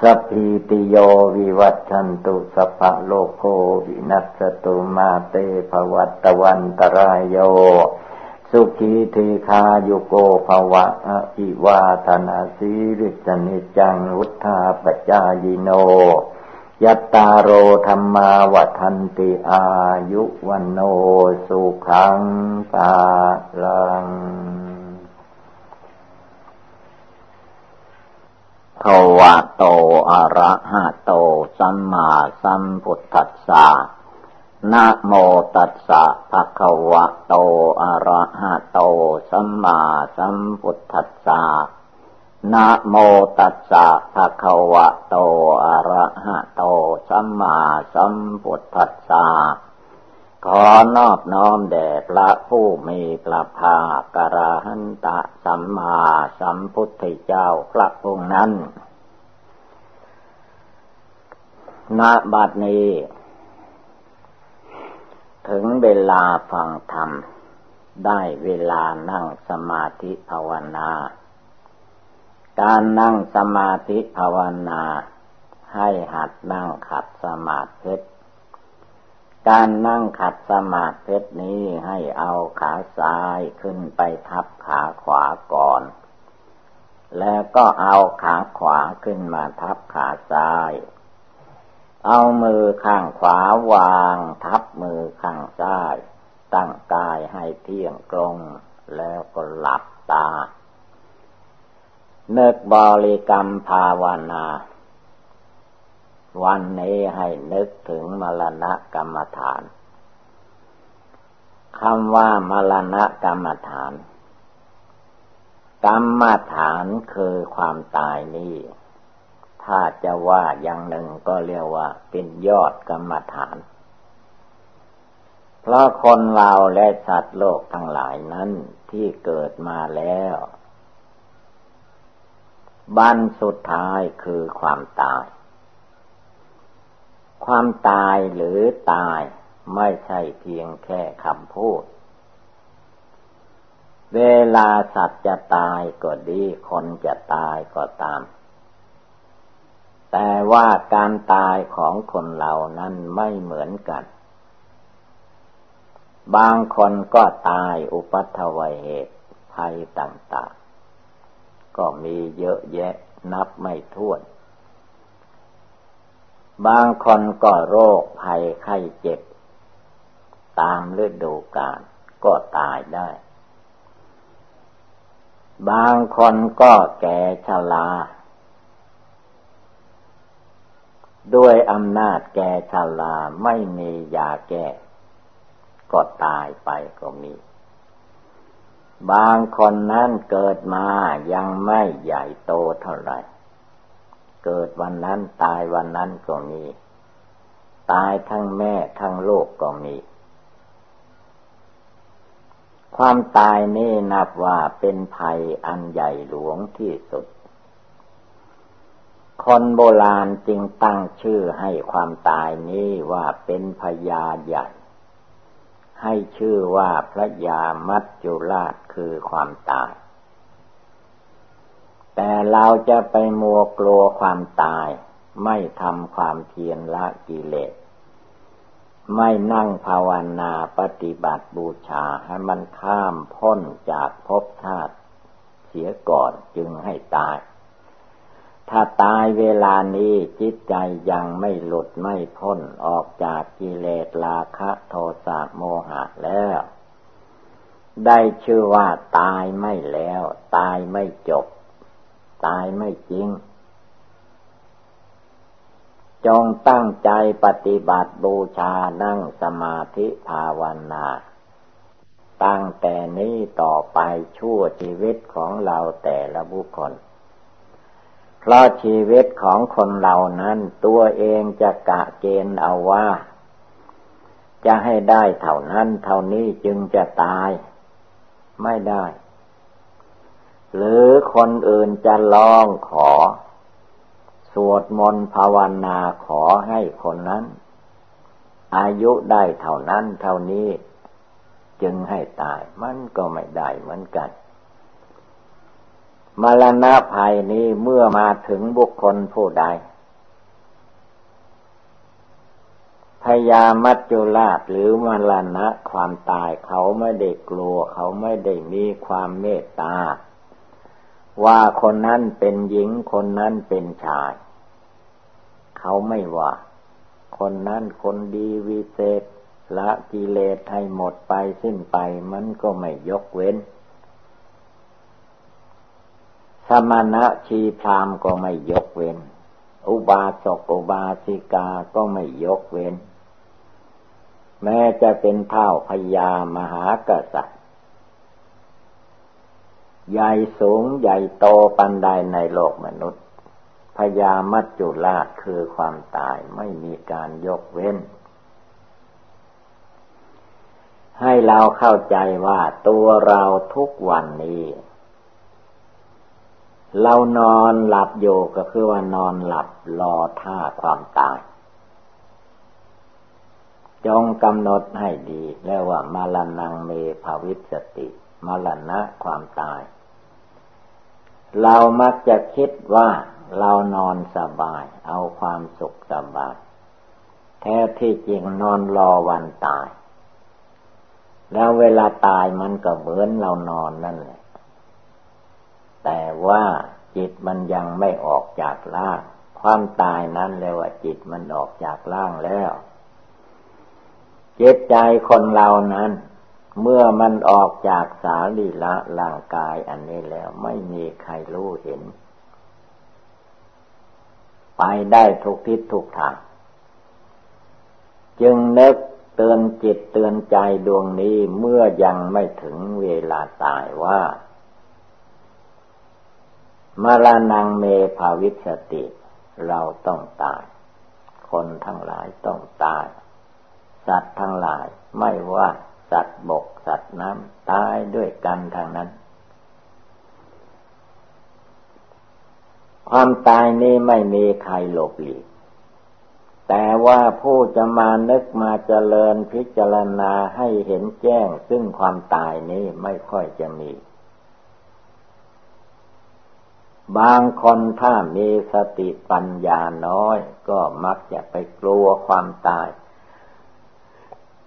สัพพีติโยวิวัชชันตุสัพพะโรโควินัสสะตุมาเต ภะวัตวันตะราโย สุขีทีฆายุโก ภะวะ อะภิวาทะนาสีลิสสะ นิจจังวุฑฒาปะจายิโน จัตตาโรธัมมาวัฑฒันติอายุวันโนสุขังตาลังภวะโตอะระหะโต สัมมาสัมพุทธัสสะ นะโมตัสสะภะคะวะโต อะระหะโต สัมมาสัมพุทธัสสะนะโมตัสสะภะคะวะโต อะระหะโต สัมมาสัมพุทธัสสะขอนอบน้อมแด่พระผู้มีพระภาคกระหันตะสัมมาสัมพุทธเจ้าพระองค์นั้นณบัดนี้ ถึงเวลาฟังธรรม ได้เวลานั่งสมาธิภาวนา การนั่งสมาธิภาวนา ให้หัดนั่งขัดสมาธิการนั่งขัดสมาธินี้ให้เอาขาซ้ายขึ้นไปทับขาขวาก่อน แล้วก็เอาขาขวาขึ้นมาทับขาซ้าย เอามือข้างขวาวาง ทับมือข้างซ้าย ตั้งกายให้เที่ยงตรง แล้วก็หลับตา เนึกบริกรรมภาวนา วันนี้ให้นึกถึงมรณะกรรมฐานคำว่ามรณะกรรมฐาน กรรมฐานคือความตายนี่ ถ้าจะว่าอย่างหนึ่งก็เรียกว่าเป็นยอดกรรมฐาน เพราะคนเราและสัตว์โลกทั้งหลายนั้นที่เกิดมาแล้วบันสุดท้ายคือความตาย ความตายหรือตายไม่ใช่เพียงแค่คำพูด เวลาสัตว์จะตายก็ดี คนจะตายก็ตาม แต่ว่าการตายของคนเหล่านั้นไม่เหมือนกัน บางคนก็ตายอุปัตถวัยเหตุภัยต่าง ๆ ก็มีเยอะแยะนับไม่ถ้วน บางคนก็โรคภัยไข้เจ็บ ตามฤดูกาลก็ตายได้ บางคนก็แก่ชรา ด้วยอำนาจแก่ชราไม่มียาแก้ก็ตายไปก็มี บางคนนั้นเกิดมายังไม่ใหญ่โตเท่าไหร่ เกิดวันนั้นตายวันนั้นก็มี ตายทั้งแม่ทั้งลูกก็มี ความตายนี่นับว่าเป็นภัยอันใหญ่หลวงที่สุด คนโบราณจึงตั้งชื่อให้ความตายนี้ว่าเป็นพยาใหญ่ ให้ชื่อว่าพระยามัจจุราชคือความตาย แต่เราจะไปมัวกลัวความตาย ไม่ทำความเพียรละกิเลส ไม่นั่งภาวนาปฏิบัติบูชาให้มันข้ามพ้นจากภพชาติเสียก่อนจึงให้ตาย ถ้าตายเวลานี้จิตใจยังไม่หลุดไม่พ้นออกจากกิเลสราคะโทสะโมหะแล้ว ได้ชื่อว่าตายไม่แล้ว ตายไม่จบ ตายไม่จริง จงตั้งใจปฏิบัติบูชานั่งสมาธิภาวนาตั้งแต่นี้ต่อไปชั่วชีวิตของเราแต่ละบุคคล เพราะชีวิตของคนเหล่านั้น ตัวเองจะกะเกณฑ์เอาว่า จะให้ได้เท่านั้น เท่านี้จึงจะตาย ไม่ได้ หรือคนอื่นจะลองขอ สวดมนต์ภาวนาขอให้คนนั้น อายุได้เท่านั้น เท่านี้ จึงให้ตายมันก็ไม่ได้เหมือนกัน มรณะภัยนี้เมื่อมาถึงบุคคลผู้ใดพยามัจจุราชหรือมรณะความตายเขาไม่ได้กลัว เขาไม่ได้มีความเมตตา ว่าคนนั้นเป็นหญิงคนนั้นเป็นชาย เขาไม่ว่า คนนั้นคนดีวิเศษละกิเลสให้หมดไปสิ้นไปมันก็ไม่ยกเว้น สมณะชีพรามก็ไม่ยกเว้น อุบาสกอุบาสิกาก็ไม่ยกเว้น แม้จะเป็นเท่าพญามหากษัตริย์ ใหญ่สูงใหญ่โตปันใดในโลกมนุษย์พญามัจจุราชคือความตายไม่มีการยกเว้น ให้เราเข้าใจว่าตัวเราทุกวันนี้ เรานอนหลับอยู่ก็คือว่านอนหลับรอท่าความตาย จงกำหนดให้ดีเรียกว่ามาลนังเมภาวิสติมาลณะความตาย เรามักจะคิดว่าเรานอนสบาย เอาความสุขสบายแท้ที่จริงนอนรอวันตาย แล้วเวลาตายมันก็เหมือนเรานอนนั่นแหละ แต่ว่าจิตมันยังไม่ออกจากร่าง ความตายนั้นเลยว่าจิตมันออกจากร่างแล้วจิตใจคนเรานั้น เมื่อมันออกจากสาลีละร่างกายอันนี้แล้วไม่มีใครรู้เห็น ไปได้ทุกทิศทุกทาง จึงนึกเตือนจิตเตือนใจดวงนี้เมื่อยังไม่ถึงเวลาตายว่า มรณงเมภาวิสติ เราต้องตาย คนทั้งหลายต้องตาย สัตว์ทั้งหลายไม่ว่าสัตว์บกสัตว์น้ำตายด้วยกันทางนั้น ความตายนี้ไม่มีใครหลบหลีก แต่ว่าผู้จะมานึกมาเจริญพิจารณาให้เห็นแจ้งซึ่งความตายนี้ไม่ค่อยจะมี บางคนถ้ามีสติปัญญาน้อย ก็มักจะไปกลัวความตาย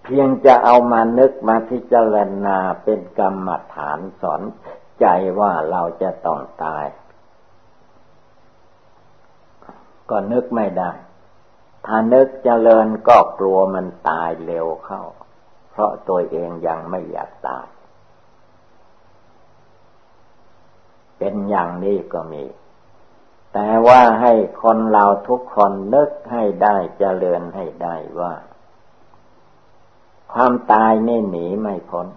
เพียงจะเอามานึกมาพิจารณาเป็นกรรมฐานสอนใจว่าเราจะต้องตาย ก็นึกไม่ได้ ถ้านึกเจริญก็กลัวมันตายเร็วเข้า เพราะตัวเองยังไม่อยากตาย เป็นอย่างนี้ก็มี แต่ว่าให้คนเราทุกคนนึกให้ได้เจริญให้ได้ว่า ความตายไม่หนีไม่พ้น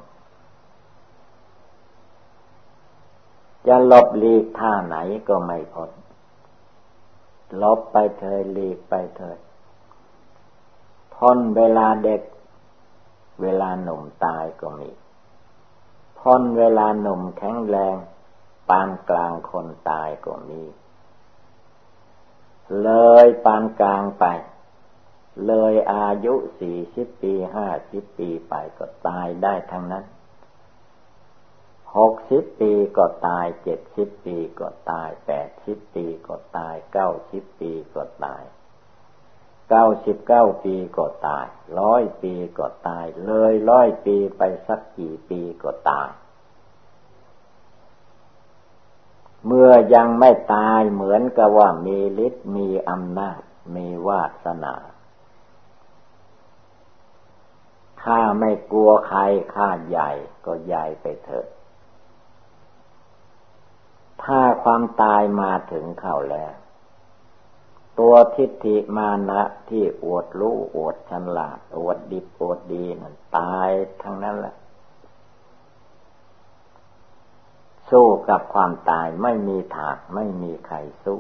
จะหลบหลีกท่าไหนก็ไม่พ้นลบไปเถยหลีกไปเถยพ้นเวลาเด็ก เวลาหนุ่มตายก็มีพ้นเวลาหนุ่มแข็งแรง ปานกลางคนตายก็มี เลยปานกลางไป เลยอายุสี่สิบปีห้าสิบปีไปก็ตายได้ทั้งนั้นหกสิบปีก็ตายเจ็ดสิบปีก็ตายแปดสิบปีก็ตายเก้าสิบปีก็ตายเก้าสิบเก้าปีก็ตายร้อยปีก็ตาย เลยร้อยปีไปสักกี่ปีก็ตาย เมื่อยังไม่ตายเหมือนกับว่ามีฤทธิ์มีอำนาจ มีวาสนาข้าไม่กลัวใครข้าใหญ่ก็ใหญ่ไปเถอะ ถ้าความตายมาถึงเข้าแล้ว ตัวทิฏฐิมานะที่อวดรู้อวดฉลาดอวดดิบอวดดีนั่นตายทั้งนั้นแหละ สู้กับความตายไม่มีถากไม่มีใครสู้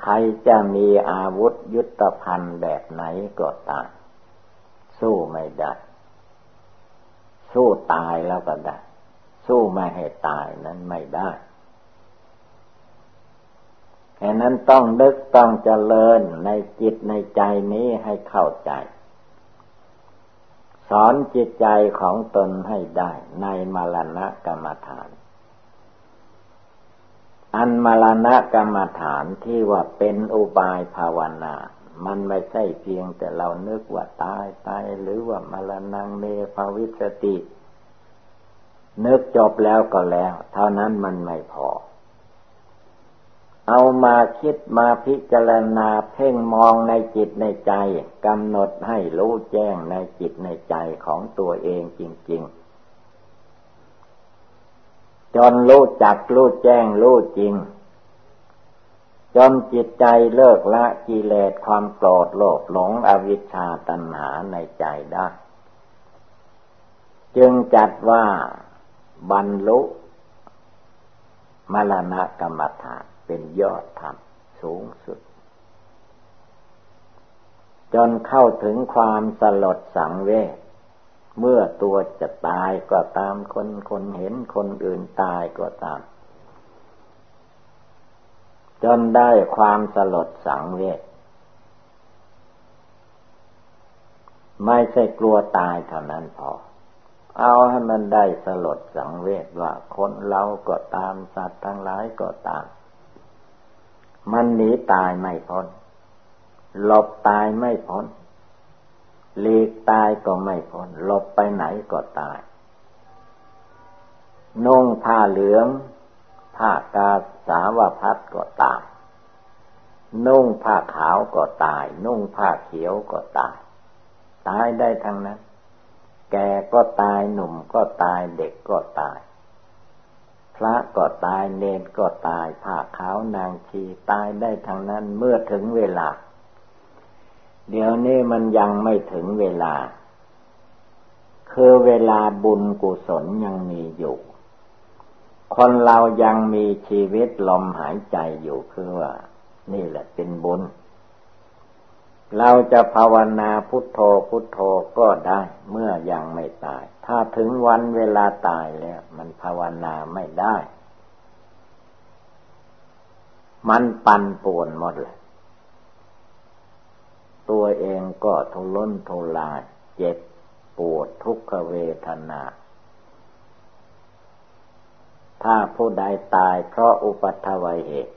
ใครจะมีอาวุธยุทธภัณฑ์แบบไหนก็ตามสู้ไม่ได้สู้ตายแล้วก็ได้ สู้ไม่ให้ตายนั้นไม่ได้แค่นั้นต้องนึกต้องเจริญในจิตในใจนี้ให้เข้าใจ สอนจิตใจของตนให้ได้ในมรณะกรรมฐาน อันมรณะกรรมฐานที่ว่าเป็นอุบายภาวนา มันไม่ใช่เพียงแต่เรานึกว่าตายตายหรือว่ามรณงเนภาวิสตินึกจบแล้วก็แล้ว เท่านั้นมันไม่พอ เอามาคิดมาพิจารณาเพ่งมองในจิตในใจกำหนดให้รู้แจ้งในจิตในใจของตัวเองจริง ๆ จนรู้จักรู้แจ้งรู้จริง จนจิตใจเลิกละกิเลสความโกรธโลภหลงอวิชชาตัณหาในใจได้ จึงจัดว่าบรรลุมรณะกรรมฐาน เป็นยอดธรรมสูงสุด จนเข้าถึงความสลดสังเวชเมื่อตัวจะตายก็ตามคนคนเห็นคนอื่นตายก็ตาม จนได้ความสลดสังเวชไม่ใช่กลัวตายเท่านั้นพอ เอาให้มันได้สลดสังเวชว่าคนเราก็ตามสัตว์ทั้งหลายก็ตาม มันหนีตายไม่พ้นหลบตายไม่พ้นหลีกตายก็ไม่พ้นหลบไปไหนก็ตายนุ่งผ้าเหลืองผ้ากาสาวพัดก็ตาย นุ่งผ้าขาวก็ตาย นุ่งผ้าเขียวก็ตาย ตายได้ทั้งนั้น แก่ก็ตายหนุ่มก็ตายเด็กก็ตาย พระก็ตายเนนก็ตายผ้าขาวนางชีตายได้ทั้งนั้นเมื่อถึงเวลา เดี๋ยวนี้มันยังไม่ถึงเวลา คือเวลาบุญกุศลยังมีอยู่ คนเรายังมีชีวิตลมหายใจอยู่คือว่า นี่แหละเป็นบุญเราจะภาวนาพุทโธพุทโธก็ได้เมื่อยังไม่ตาย ถ้าถึงวันเวลาตายแล้ว มันภาวนาไม่ได้ มันปั่นป่วนหมดเลย ตัวเองก็ทุรนทุรายเจ็บปวดทุกขเวทนา ถ้าผู้ใดตายเพราะอุปัตวัยเหตุ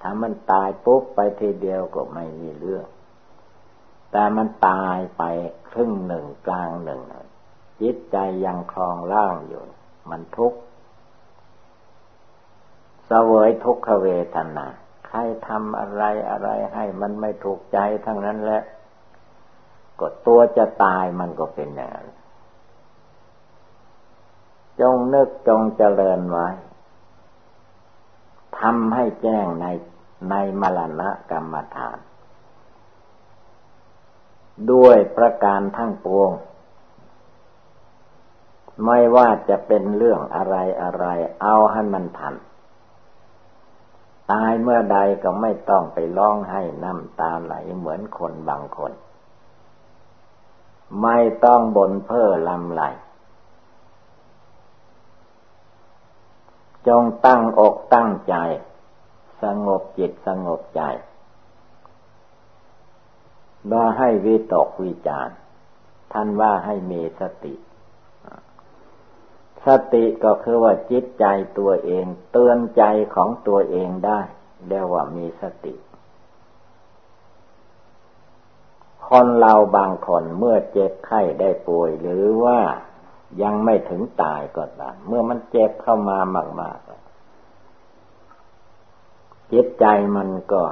ถ้ามันตายปุ๊บไปทีเดียวก็ไม่มีเรื่อง แต่มันตายไปครึ่งหนึ่งกลางหนึ่ง จิตใจยังคลองล่างอยู่ มันทุกข์เสวยทุกขเวทนา ใครทำอะไรอะไรให้มันไม่ถูกใจทั้งนั้นแหละก็ตัวจะตายมันก็เป็นอย่างนั้นจงนึกจงเจริญไว้ทำให้แจ้งในในมรณะกรรมฐาน ด้วยประการทั้งปวง ไม่ว่าจะเป็นเรื่องอะไรอะไร เอาให้มันทัน ตายเมื่อใดก็ไม่ต้องไปร้องให้น้ำตาไหลเหมือนคนบางคน ไม่ต้องบ่นเพ้อลำไหลจงตั้งอกตั้งใจ สงบจิตสงบใจว่าให้วิตกวิจารท่านว่าให้มีสติ สติก็คือว่าจิตใจตัวเองเตือนใจของตัวเองได้เรียกว่ามีสติ คนเราบางคนเมื่อเจ็บไข้ได้ป่วยหรือว่ายังไม่ถึงตายก็ตามเมื่อมันเจ็บเข้ามามากๆจิตใจมันก็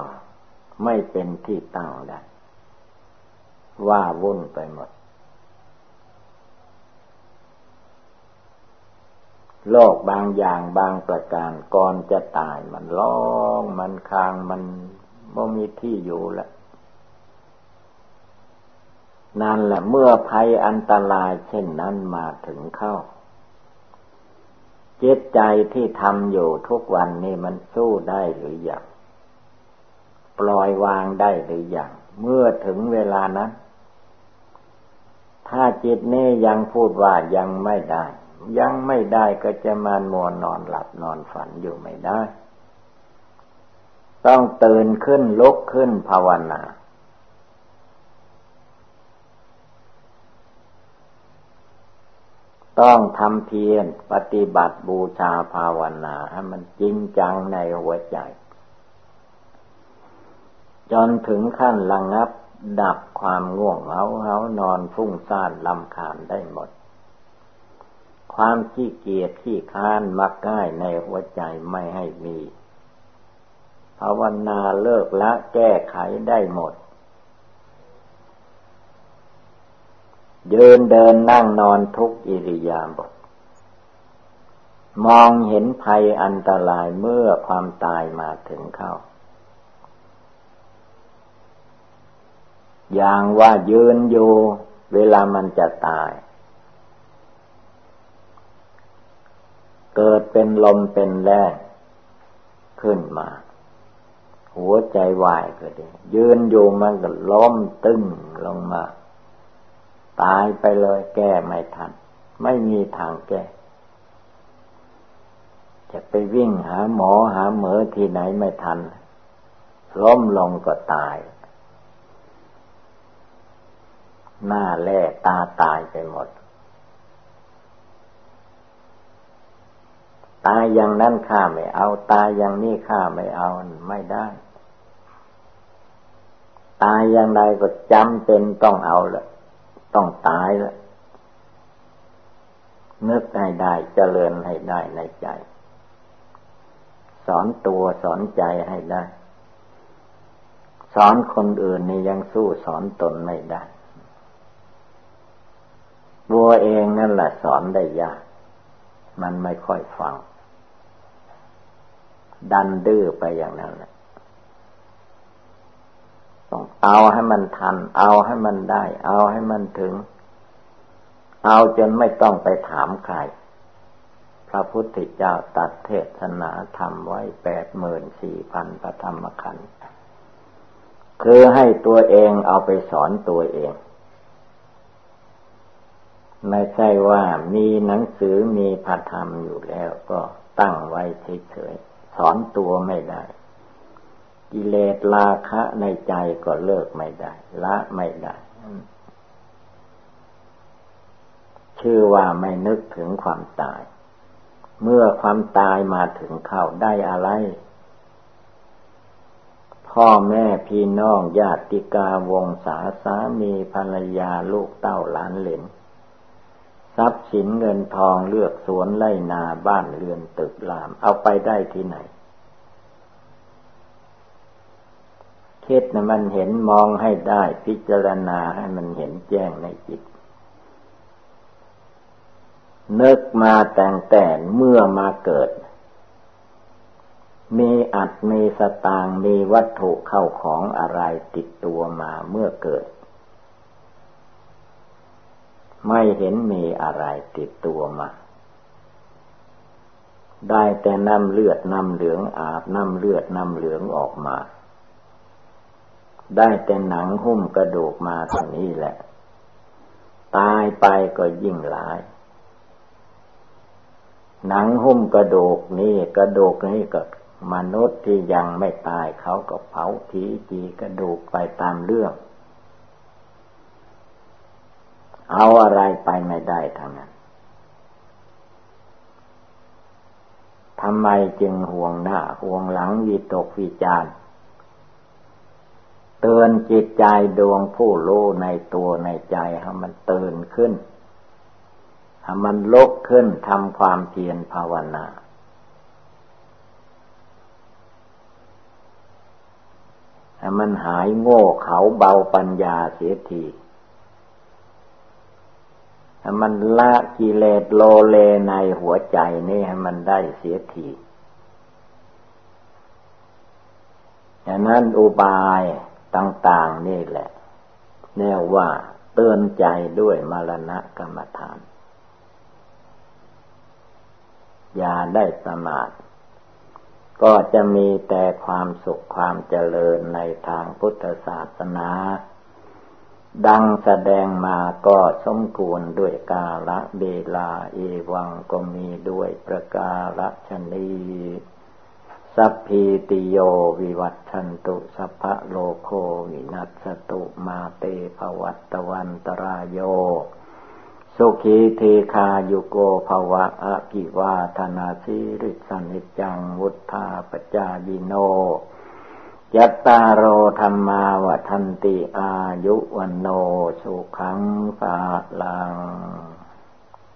ไม่เป็นที่ตั้งได้ ว่าวุ่นไปหมด โลกบางอย่างบางประการก่อนจะตายมันร้องมันคางมันไม่มีที่อยู่แล้วนั่นแหละเมื่อภัยอันตรายเช่นนั้นมาถึงเข้าจิตใจที่ทำอยู่ทุกวันนี้มันสู้ได้หรือยังปล่อยวางได้หรือยังเมื่อถึงเวลานั้น ถ้าจิตนี้ยังพูดว่ายังไม่ได้ ยังไม่ได้ก็จะมานมัวนอนหลับนอนฝันอยู่ไม่ได้ ต้องตื่นขึ้นลุกขึ้นภาวนา ต้องทำเพียรปฏิบัติบูชาภาวนาให้มันจริงจังในหัวใจ จนถึงขั้นระงับดับความง่วงเหงาเหานอนฟุ้งซ่านลำคาญได้หมด ความขี้เกียจขี้ค้านมักง่ายในหัวใจไม่ให้มีภาวนาเลิกละแก้ไขได้หมด ยืนเดินนั่งนอนทุกอิริยาบถมองเห็นภัยอันตรายเมื่อความตายมาถึงเข้า อย่างว่ายืนอยู่เวลามันจะตาย เกิดเป็นลมเป็นแรงขึ้นมา หัวใจวายก็ดียืนอยู่มันก็ล้มตึ้งลงมา ตายไปเลยแก้ไม่ทัน ไม่มีทางแก้ จะไปวิ่งหาหมอหาเหมอที่ไหนไม่ทัน ล้มลงก็ตาย หน้าแล่ตาตายไปหมด ตายอย่างนั้นข้าไม่เอา ตายอย่างนี้ข้าไม่เอาไม่ได้ ตายอย่างใดก็จำเป็นต้องเอาลยต้องตายแล้วนึกให้ได้เจริญให้ได้ในใจ สอนตัวสอนใจให้ได้ สอนคนอื่นนี่ยังสู้สอนตนไม่ได้วัวเองนั่นแหละสอนได้ยาก มันไม่ค่อยฟัง ดันดื้อไปอย่างนั้นแหละต้องเอาให้มันทัน เอาให้มันได้ เอาให้มันถึง เอาจนไม่ต้องไปถามใคร พระพุทธเจ้าตัดเทศนาธรรมไว้แปดหมื่นสี่พันพระธรรมขันธ์คือให้ตัวเองเอาไปสอนตัวเอง ไม่ใช่ว่ามีหนังสือมีพระธรรมอยู่แล้วก็ตั้งไว้เฉยๆ อนตัวไม่ได้ กิเลสราคะในใจก็เลิกไม่ได้ ละไม่ได้ชื่อว่าไม่นึกถึงความตาย เมื่อความตายมาถึงเข้าได้อะไร พ่อแม่พี่น้องญาติกาวงศาสามีภรรยาลูกเต้าหลานเหลน ทรัพย์สินเงินทองเลือกสวนไล่นาบ้านเรือนตึกราม เอาไปได้ที่ไหน คิดนะมันเห็นมองให้ได้ พิจารณาให้มันเห็นแจ้งในจิตนึกมาแต่งแต่เมื่อมาเกิด มีอัดมีสตางมีวัตถุเข้าของอะไรติดตัวมาเมื่อเกิด ไม่เห็นมีอะไรติดตัวมา ได้แต่น้ำเลือดน้ำเหลืองอาบน้ำเลือดน้ำเหลืองออกมา ได้แต่หนังหุ้มกระดูกมาตรงนี้แหละ ตายไปก็ยิ่งหลาย หนังหุ้มกระดูกนี่กระดูกนี่ก็มนุษย์ที่ยังไม่ตายเขาก็เผาทีจีกระดูกไปตามเรื่อง เอาอะไรไปไม่ได้ทั้งนั้นทำไมจึงห่วงหน้าห่วงหลังวิตกวิจารเตือนจิตใจดวงผู้รู้ในตัวในใจให้มันตื่นขึ้นให้มันลุกขึ้นทำความเพียรภาวนา ให้มันหายโง่เขาเบาปัญญาเสียที มันละกิเลสโลเลในหัวใจนี่ให้มันได้เสียทีฉะนั้นอุบายต่าง ๆ นี่แหละแนวว่าเตือนใจด้วยมรณะกรรมฐาน อย่าได้ประมาทก็จะมีแต่ความสุขความเจริญในทางพุทธศาสนา ดังแสดงมาก็สมควรด้วยกาละเบลาเอวังก็มีด้วยประกาละชนีสัพพีติโยวิวัตชันตุสัพพะโลโควินัสตุมาเตภวัตวันตรายโย สุขีเทคาโยโกภวะอภิวาธนาสิริสนิจังวุธาปจายิโน ยัตตาโรธรรมาวทันติอายุวันโนสุขังภาลัง